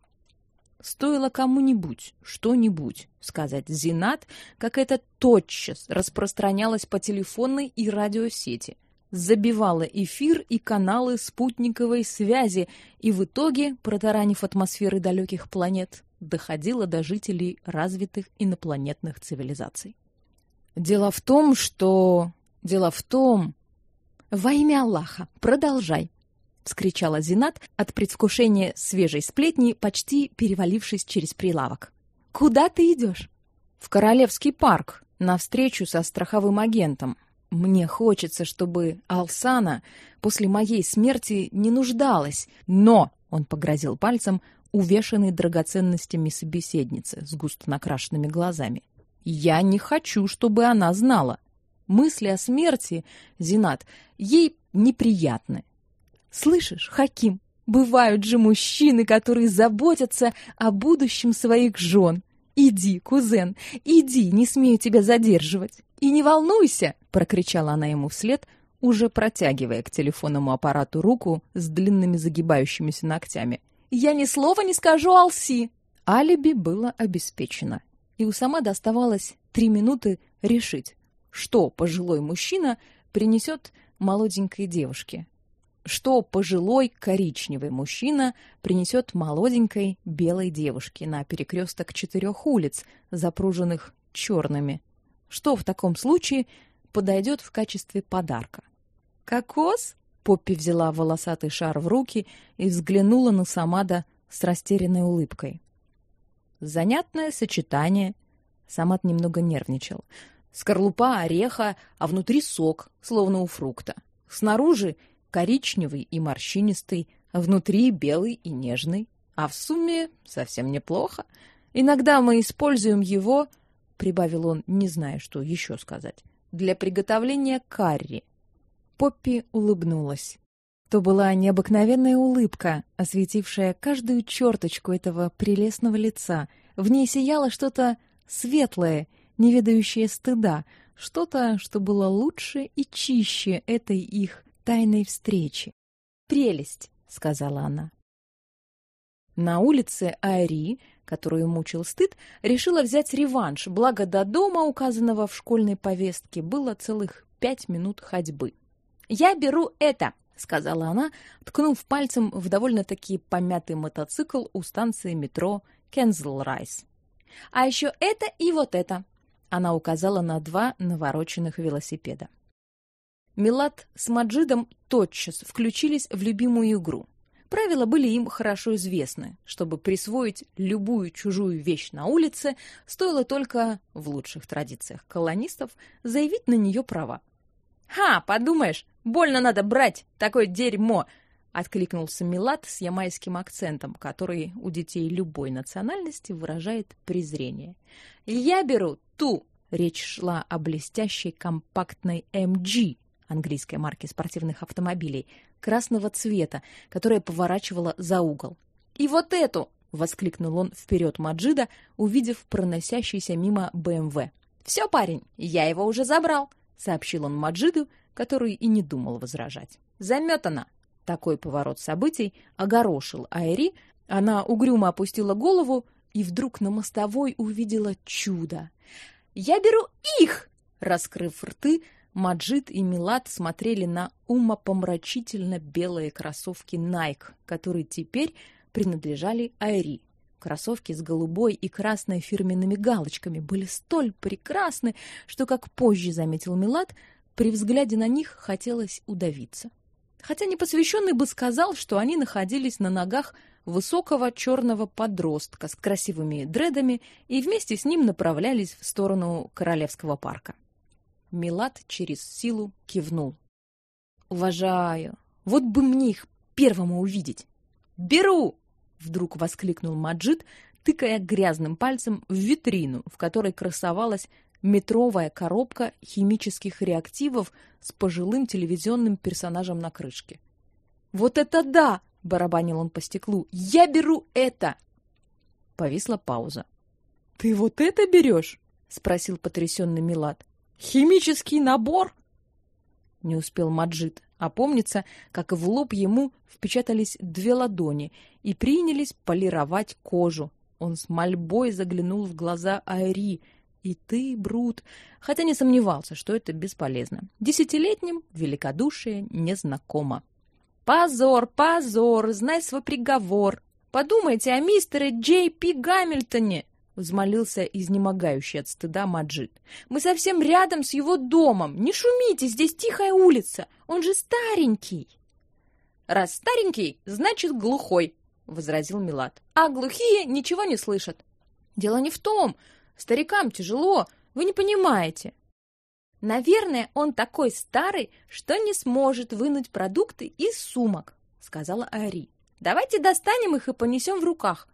Стоило кому-нибудь что-нибудь сказать Зинат, как это тотчас распространялось по телефонной и радиосети, забивало эфир и каналы спутниковой связи и в итоге, протаранив атмосферы далеких планет, доходило до жителей развитых инопланетных цивилизаций. Дело в том, что... Дело в том... Во имя Аллаха, продолжай вскричала Зинат от предвкушения свежей сплетни, почти перевалившись через прилавок. Куда ты идешь? В Королевский парк, на встречу со страховым агентом. Мне хочется, чтобы Алсана после моей смерти не нуждалась, но, он погрозил пальцем, увешанный драгоценностями собеседницы с густо накрашенными глазами. Я не хочу, чтобы она знала. Мысли о смерти, Зинат, ей неприятны. Слышишь, Хаким, бывают же мужчины, которые заботятся о будущем своих жен. Иди, кузен, иди, не смею тебя задерживать. И не волнуйся, прокричала она ему вслед, уже протягивая к телефонному аппарату руку с длинными загибающимися ногтями. Я ни слова не скажу Алси. Алиби было обеспечено, и у сама доставалось три минуты решить, что пожилой мужчина принесет молоденькой девушке, что пожилой коричневый мужчина принесет молоденькой белой девушке на перекресток четырех улиц, запруженных черными. Что в таком случае подойдет в качестве подарка? Кокос? Поппи взяла волосатый шар в руки и взглянула на Самада с растерянной улыбкой. Занятное сочетание. Самат немного нервничал. Скорлупа ореха, а внутри сок, словно у фрукта. Снаружи коричневый и морщинистый, а внутри белый и нежный. А в сумме совсем неплохо. Иногда мы используем его, прибавил он, не зная, что еще сказать, для приготовления карри. Поппи улыбнулась. То была необыкновенная улыбка, осветившая каждую черточку этого прелестного лица. В ней сияло что-то светлое, не ведающее стыда, что-то, что было лучше и чище этой их тайной встречи. Прелесть, сказала она. На улице Ари, которую мучил стыд, решила взять реванш, благо до дома, указанного в школьной повестке, было целых пять минут ходьбы. «Я беру это!» — сказала она, ткнув пальцем в довольно-таки помятый мотоцикл у станции метро Кензл-Райс. «А еще это и вот это!» Она указала на два навороченных велосипеда. Милат с Маджидом тотчас включились в любимую игру. Правила были им хорошо известны. Чтобы присвоить любую чужую вещь на улице, стоило только, в лучших традициях колонистов, заявить на нее права. «Ха, подумаешь, больно надо брать такое дерьмо!» откликнулся Милат с ямайским акцентом, который у детей любой национальности выражает презрение. «Я беру ту!» Речь шла о блестящей компактной MG, английской марки спортивных автомобилей, красного цвета, которая поворачивала за угол. «И вот эту!» — воскликнул он вперед Маджида, увидев проносящийся мимо БМВ. «Все, парень, я его уже забрал!» — сообщил он Маджиду, который и не думал возражать. «Заметано!» Такой поворот событий огорошил Айри, она угрюмо опустила голову и вдруг на мостовой увидела чудо. «Я беру их!» Раскрыв рты, Маджид и Милат смотрели на умопомрачительно белые кроссовки Nike, которые теперь принадлежали Айри. Кроссовки с голубой и красной фирменными галочками были столь прекрасны, что, как позже заметил Милат, при взгляде на них хотелось удавиться. Хотя непосвященный бы сказал, что они находились на ногах высокого черного подростка с красивыми дредами и вместе с ним направлялись в сторону Королевского парка. Милат через силу кивнул. «Уважаю. Вот бы мне их первому увидеть!» «Беру!» — вдруг воскликнул Маджид, тыкая грязным пальцем в витрину, в которой красовалась метровая коробка химических реактивов с пожилым телевизионным персонажем на крышке. «Вот это да!» — барабанил он по стеклу. «Я беру это!» Повисла пауза. «Ты вот это берешь?» — спросил потрясенный Милад. «Химический набор?» Не успел Маджид опомниться, как в лоб ему впечатались две ладони и принялись полировать кожу. Он с мольбой заглянул в глаза Айри, и ты, Брут, хотя не сомневался, что это бесполезно. Десятилетним великодушие незнакомо. Позор, позор, знай свой приговор. Подумайте о мистере Джей Пи Гамильтоне, взмолился изнемогающий от стыда Маджид. Мы совсем рядом с его домом. Не шумите, здесь тихая улица. Он же старенький. Раз старенький, значит глухой, возразил Милат. А глухие ничего не слышат. Дело не в том, Старикам тяжело, вы не понимаете. Наверное, он такой старый, что не сможет вынуть продукты из сумок, сказала Ари. Давайте достанем их и понесем в руках.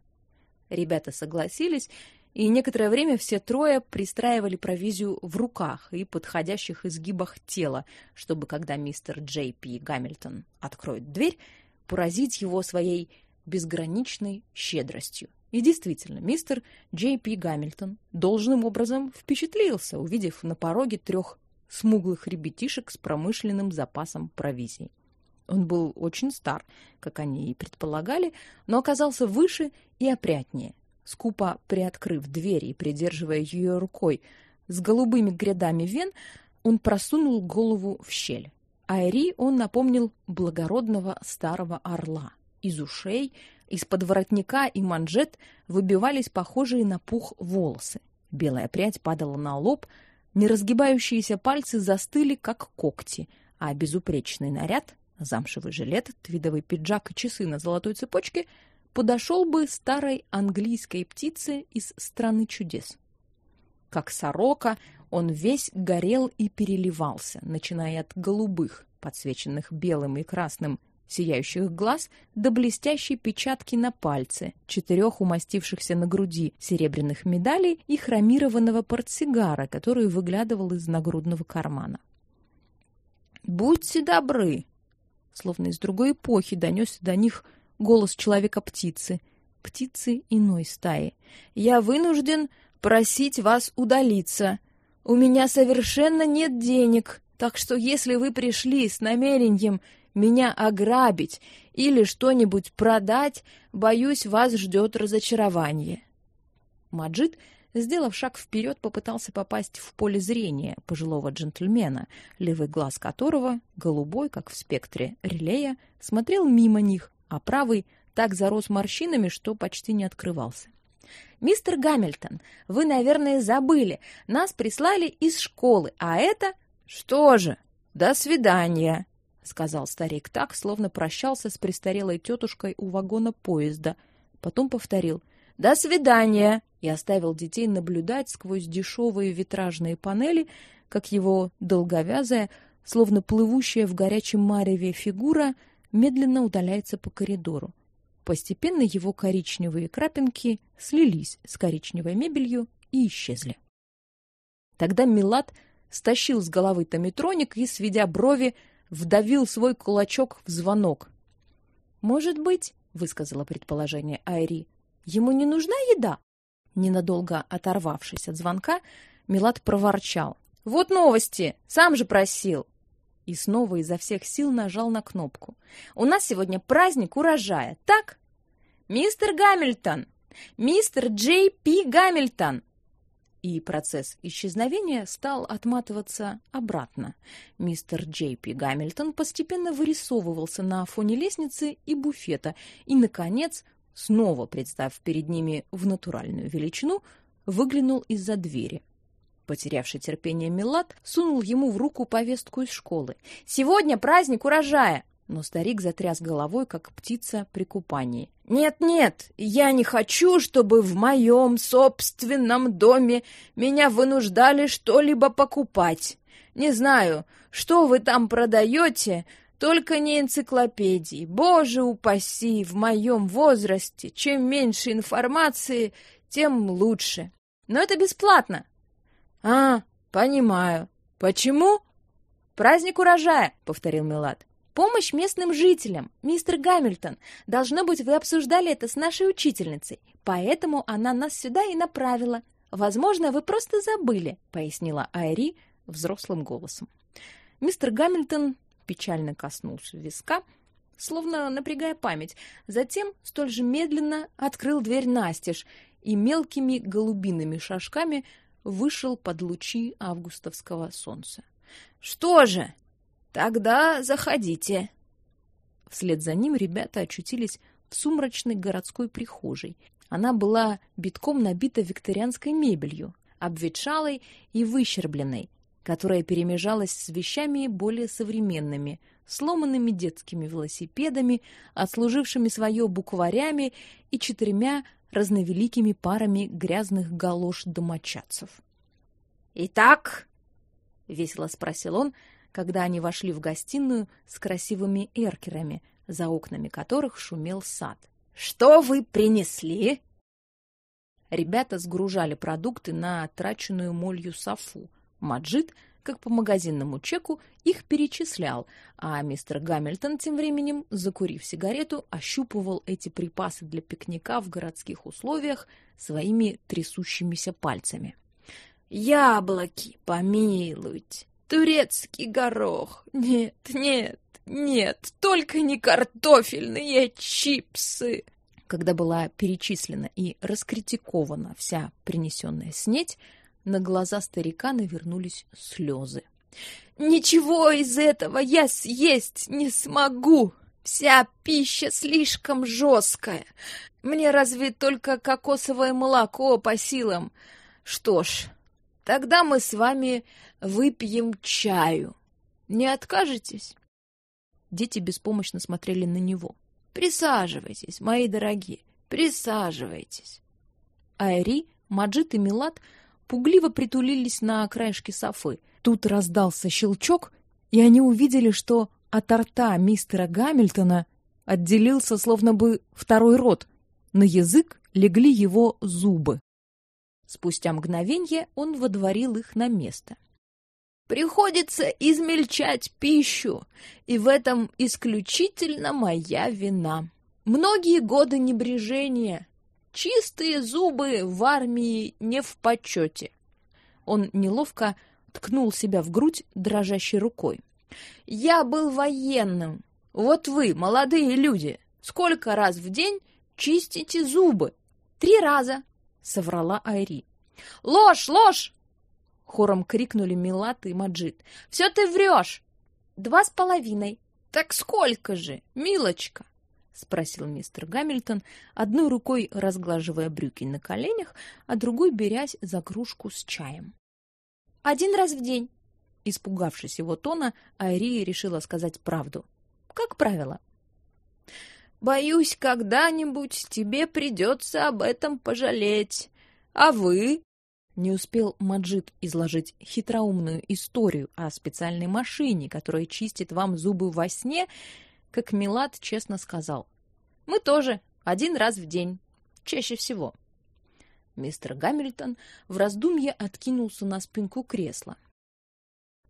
Ребята согласились, и некоторое время все трое пристраивали провизию в руках и подходящих изгибах тела, чтобы когда мистер Джей Пи Гамильтон откроет дверь, поразить его своей безграничной щедростью. И действительно, мистер Джей Пи Гамильтон должным образом впечатлился, увидев на пороге трех смуглых ребятишек с промышленным запасом провизии. Он был очень стар, как они и предполагали, но оказался выше и опрятнее. Скупо приоткрыв дверь и придерживая ее рукой с голубыми грядами вен, он просунул голову в щель. Айри он напомнил благородного старого орла. Из ушей из-под воротника и манжет выбивались похожие на пух волосы. Белая прядь падала на лоб, неразгибающиеся пальцы застыли, как когти, а безупречный наряд, замшевый жилет, твидовый пиджак и часы на золотой цепочке подошел бы старой английской птице из страны чудес. Как сорока, он весь горел и переливался, начиная от голубых, подсвеченных белым и красным сияющих глаз до блестящей печатки на пальце, четырех умастившихся на груди серебряных медалей и хромированного портсигара, который выглядывал из нагрудного кармана. «Будьте добры!» Словно из другой эпохи донесся до них голос человека-птицы, птицы иной стаи. «Я вынужден просить вас удалиться. У меня совершенно нет денег, так что если вы пришли с намерением меня ограбить или что-нибудь продать, боюсь, вас ждет разочарование. Маджид, сделав шаг вперед, попытался попасть в поле зрения пожилого джентльмена, левый глаз которого, голубой, как в спектре релея, смотрел мимо них, а правый так зарос морщинами, что почти не открывался. Мистер Гамильтон, вы, наверное, забыли, нас прислали из школы, а это Что же? До свидания, — сказал старик так, словно прощался с престарелой тетушкой у вагона поезда. Потом повторил «До свидания!» и оставил детей наблюдать сквозь дешевые витражные панели, как его долговязая, словно плывущая в горячем мареве фигура, медленно удаляется по коридору. Постепенно его коричневые крапинки слились с коричневой мебелью и исчезли. Тогда Милад стащил с головы томитроник и, сведя брови, вдавил свой кулачок в звонок. «Может быть, — высказала предположение Айри, — ему не нужна еда?» Ненадолго оторвавшись от звонка, Милад проворчал. «Вот новости! Сам же просил!» И снова изо всех сил нажал на кнопку. «У нас сегодня праздник урожая, так?» «Мистер Гамильтон!» Мистер Джей Пи Гамильтон!» И процесс исчезновения стал отматываться обратно. Мистер Джей Пи Гамильтон постепенно вырисовывался на фоне лестницы и буфета, и, наконец, снова представив перед ними в натуральную величину, выглянул из-за двери. Потерявший терпение Милат сунул ему в руку повестку из школы. «Сегодня праздник урожая!» Но старик затряс головой, как птица при купании. «Нет-нет, я не хочу, чтобы в моем собственном доме меня вынуждали что-либо покупать. Не знаю, что вы там продаете, только не энциклопедии. Боже упаси, в моем возрасте, чем меньше информации, тем лучше. Но это бесплатно. А, понимаю. Почему? Праздник урожая, повторил Милад. Помощь местным жителям, мистер Гамильтон. Должно быть, вы обсуждали это с нашей учительницей, поэтому она нас сюда и направила. Возможно, вы просто забыли, пояснила Айри взрослым голосом. Мистер Гамильтон печально коснулся виска, словно напрягая память. Затем столь же медленно открыл дверь настежь и мелкими голубиными шажками вышел под лучи августовского солнца. Что же, Тогда заходите. Вслед за ним ребята очутились в сумрачной городской прихожей. Она была битком набита викторианской мебелью, обветшалой и выщербленной, которая перемежалась с вещами более современными, сломанными детскими велосипедами, отслужившими свое букварями и четырьмя разновеликими парами грязных галош домочадцев. «Итак?» — весело спросил он, когда они вошли в гостиную с красивыми эркерами, за окнами которых шумел сад. «Что вы принесли?» Ребята сгружали продукты на отраченную молью софу. Маджид, как по магазинному чеку, их перечислял, а мистер Гамильтон тем временем, закурив сигарету, ощупывал эти припасы для пикника в городских условиях своими трясущимися пальцами. «Яблоки, помилуйте! Турецкий горох. Нет, нет, нет, только не картофельные чипсы. Когда была перечислена и раскритикована вся принесенная снеть, на глаза старика навернулись слезы. Ничего из этого я съесть не смогу. Вся пища слишком жесткая. Мне разве только кокосовое молоко по силам. Что ж, Тогда мы с вами выпьем чаю. Не откажетесь?» Дети беспомощно смотрели на него. «Присаживайтесь, мои дорогие, присаживайтесь». Айри, Маджид и Милат пугливо притулились на краешке софы. Тут раздался щелчок, и они увидели, что от рта мистера Гамильтона отделился словно бы второй рот. На язык легли его зубы. Спустя мгновенье он водворил их на место. «Приходится измельчать пищу, и в этом исключительно моя вина. Многие годы небрежения, чистые зубы в армии не в почете». Он неловко ткнул себя в грудь дрожащей рукой. «Я был военным. Вот вы, молодые люди, сколько раз в день чистите зубы?» «Три раза», — соврала Айри. «Ложь, ложь!» — хором крикнули Милат и Маджид. «Все ты врешь!» «Два с половиной». «Так сколько же, милочка?» — спросил мистер Гамильтон, одной рукой разглаживая брюки на коленях, а другой берясь за кружку с чаем. «Один раз в день». Испугавшись его тона, Айрия решила сказать правду. «Как правило». «Боюсь, когда-нибудь тебе придется об этом пожалеть. А вы? Не успел Маджид изложить хитроумную историю о специальной машине, которая чистит вам зубы во сне, как Милад честно сказал. Мы тоже, один раз в день, чаще всего. Мистер Гамильтон в раздумье откинулся на спинку кресла.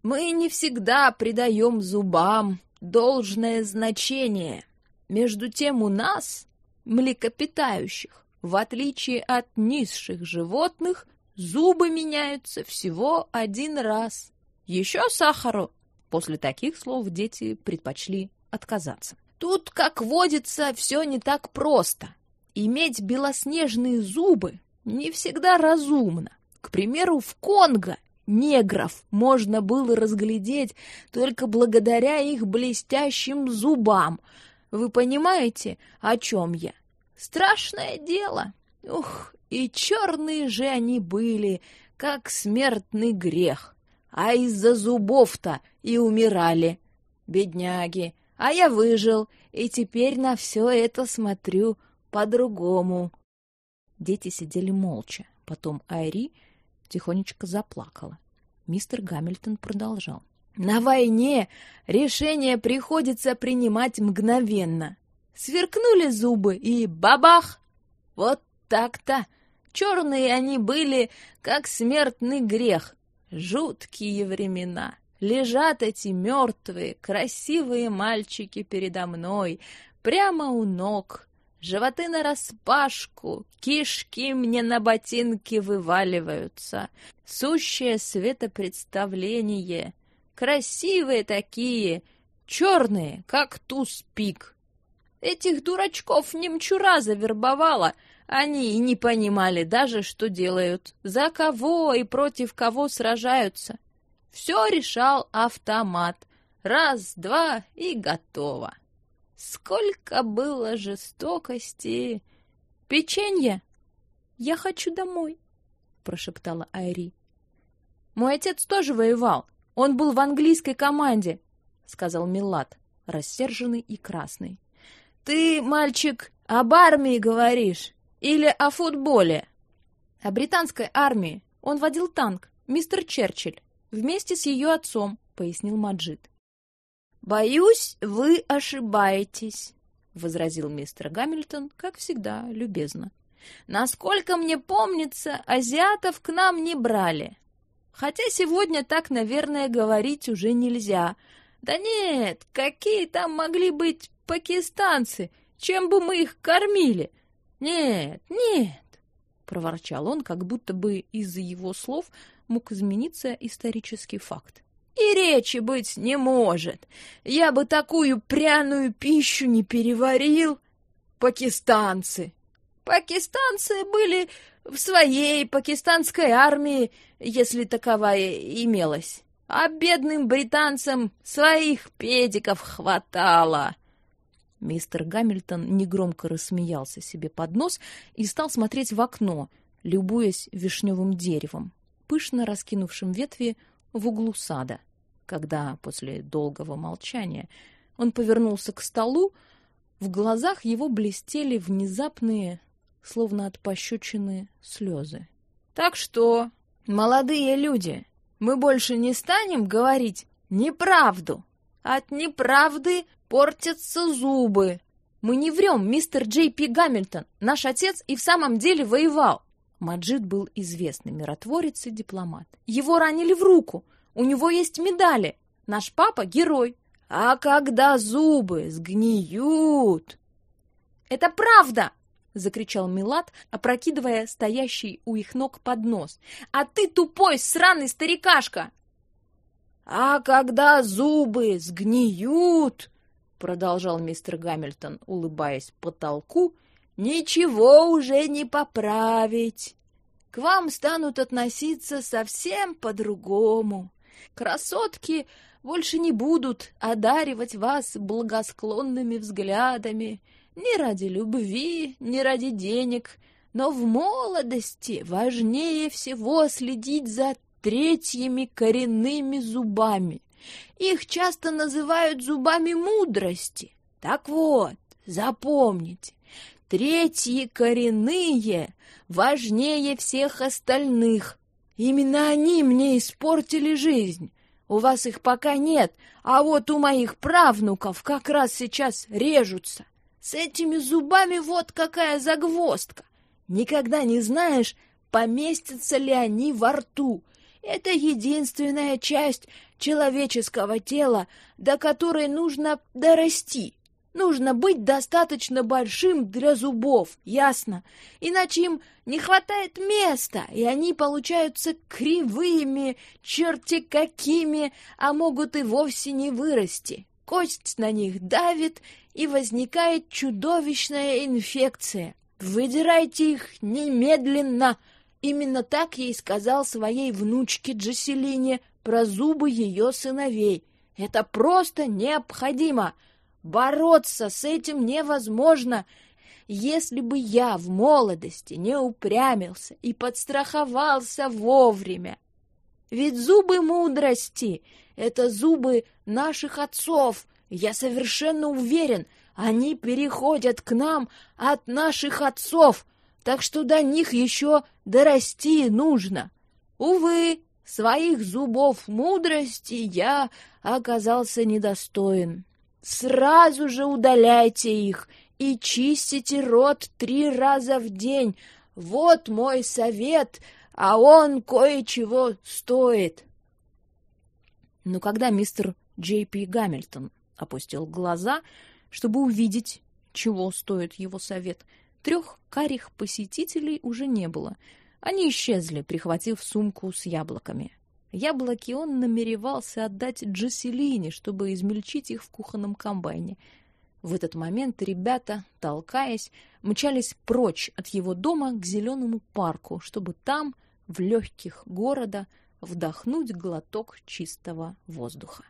Мы не всегда придаем зубам должное значение. Между тем у нас, млекопитающих, в отличие от низших животных, зубы меняются всего один раз. Еще сахару. После таких слов дети предпочли отказаться. Тут, как водится, все не так просто. Иметь белоснежные зубы не всегда разумно. К примеру, в Конго негров можно было разглядеть только благодаря их блестящим зубам. Вы понимаете, о чем я? Страшное дело. Ух, и черные же они были, как смертный грех. А из-за зубов-то и умирали. Бедняги. А я выжил, и теперь на все это смотрю по-другому. Дети сидели молча. Потом Айри тихонечко заплакала. Мистер Гамильтон продолжал. На войне решение приходится принимать мгновенно. Сверкнули зубы и бабах! Вот так-то! Черные они были, как смертный грех. Жуткие времена. Лежат эти мертвые, красивые мальчики передо мной, прямо у ног. Животы нараспашку, кишки мне на ботинки вываливаются. Сущее светопредставление. Красивые такие, черные, как туз пик. Этих дурачков немчура завербовала. Они и не понимали даже, что делают, за кого и против кого сражаются. Все решал автомат. Раз, два и готово. Сколько было жестокости! Печенье! Я хочу домой, прошептала Айри. Мой отец тоже воевал. Он был в английской команде, сказал Милат, рассерженный и красный. Ты, мальчик, об армии говоришь или о футболе? О британской армии. Он водил танк, мистер Черчилль, вместе с ее отцом, пояснил Маджид. «Боюсь, вы ошибаетесь», — возразил мистер Гамильтон, как всегда, любезно. «Насколько мне помнится, азиатов к нам не брали. Хотя сегодня так, наверное, говорить уже нельзя. Да нет, какие там могли быть пакистанцы? Чем бы мы их кормили? Нет, нет!» — проворчал он, как будто бы из-за его слов мог измениться исторический факт. И речи быть не может. Я бы такую пряную пищу не переварил. Пакистанцы. Пакистанцы были в своей пакистанской армии, если таковая имелась. А бедным британцам своих педиков хватало. Мистер Гамильтон негромко рассмеялся себе под нос и стал смотреть в окно, любуясь вишневым деревом, пышно раскинувшим ветви в углу сада. Когда после долгого молчания он повернулся к столу, в глазах его блестели внезапные, словно от пощечины, слезы. «Так что, молодые люди, мы больше не станем говорить неправду. От неправды портятся зубы. Мы не врем, мистер Джей Пи Гамильтон. Наш отец и в самом деле воевал. Маджид был известный миротворец и дипломат. Его ранили в руку. У него есть медали. Наш папа — герой. А когда зубы сгниют... «Это правда!» — закричал Милат, опрокидывая стоящий у их ног поднос. «А ты тупой, сраный старикашка!» «А когда зубы сгниют...» — продолжал мистер Гамильтон, улыбаясь потолку, ничего уже не поправить. К вам станут относиться совсем по-другому. Красотки больше не будут одаривать вас благосклонными взглядами ни ради любви, ни ради денег, но в молодости важнее всего следить за третьими коренными зубами. Их часто называют зубами мудрости. Так вот, запомните, Третьи коренные важнее всех остальных. Именно они мне испортили жизнь. У вас их пока нет, а вот у моих правнуков как раз сейчас режутся. С этими зубами вот какая загвоздка. Никогда не знаешь, поместятся ли они во рту. Это единственная часть человеческого тела, до которой нужно дорасти. Нужно быть достаточно большим для зубов, ясно? Иначе им не хватает места, и они получаются кривыми, черти какими, а могут и вовсе не вырасти. Кость на них давит, и возникает чудовищная инфекция. Выдирайте их немедленно!» Именно так ей сказал своей внучке Джаселине про зубы ее сыновей. Это просто необходимо. Бороться с этим невозможно. Если бы я в молодости не упрямился и подстраховался вовремя. Ведь зубы мудрости — это зубы наших отцов. Я совершенно уверен, они переходят к нам от наших отцов, так что до них еще дорасти нужно. Увы, своих зубов мудрости я оказался недостоин. Сразу же удаляйте их и чистите рот три раза в день. Вот мой совет, а он кое-чего стоит. Но когда мистер Джей Пи Гамильтон опустил глаза, чтобы увидеть, чего стоит его совет, трех карих посетителей уже не было. Они исчезли, прихватив сумку с яблоками. Яблоки он намеревался отдать Джесселине, чтобы измельчить их в кухонном комбайне. В этот момент ребята, толкаясь, мчались прочь от его дома к зеленому парку, чтобы там, в легких города, вдохнуть глоток чистого воздуха.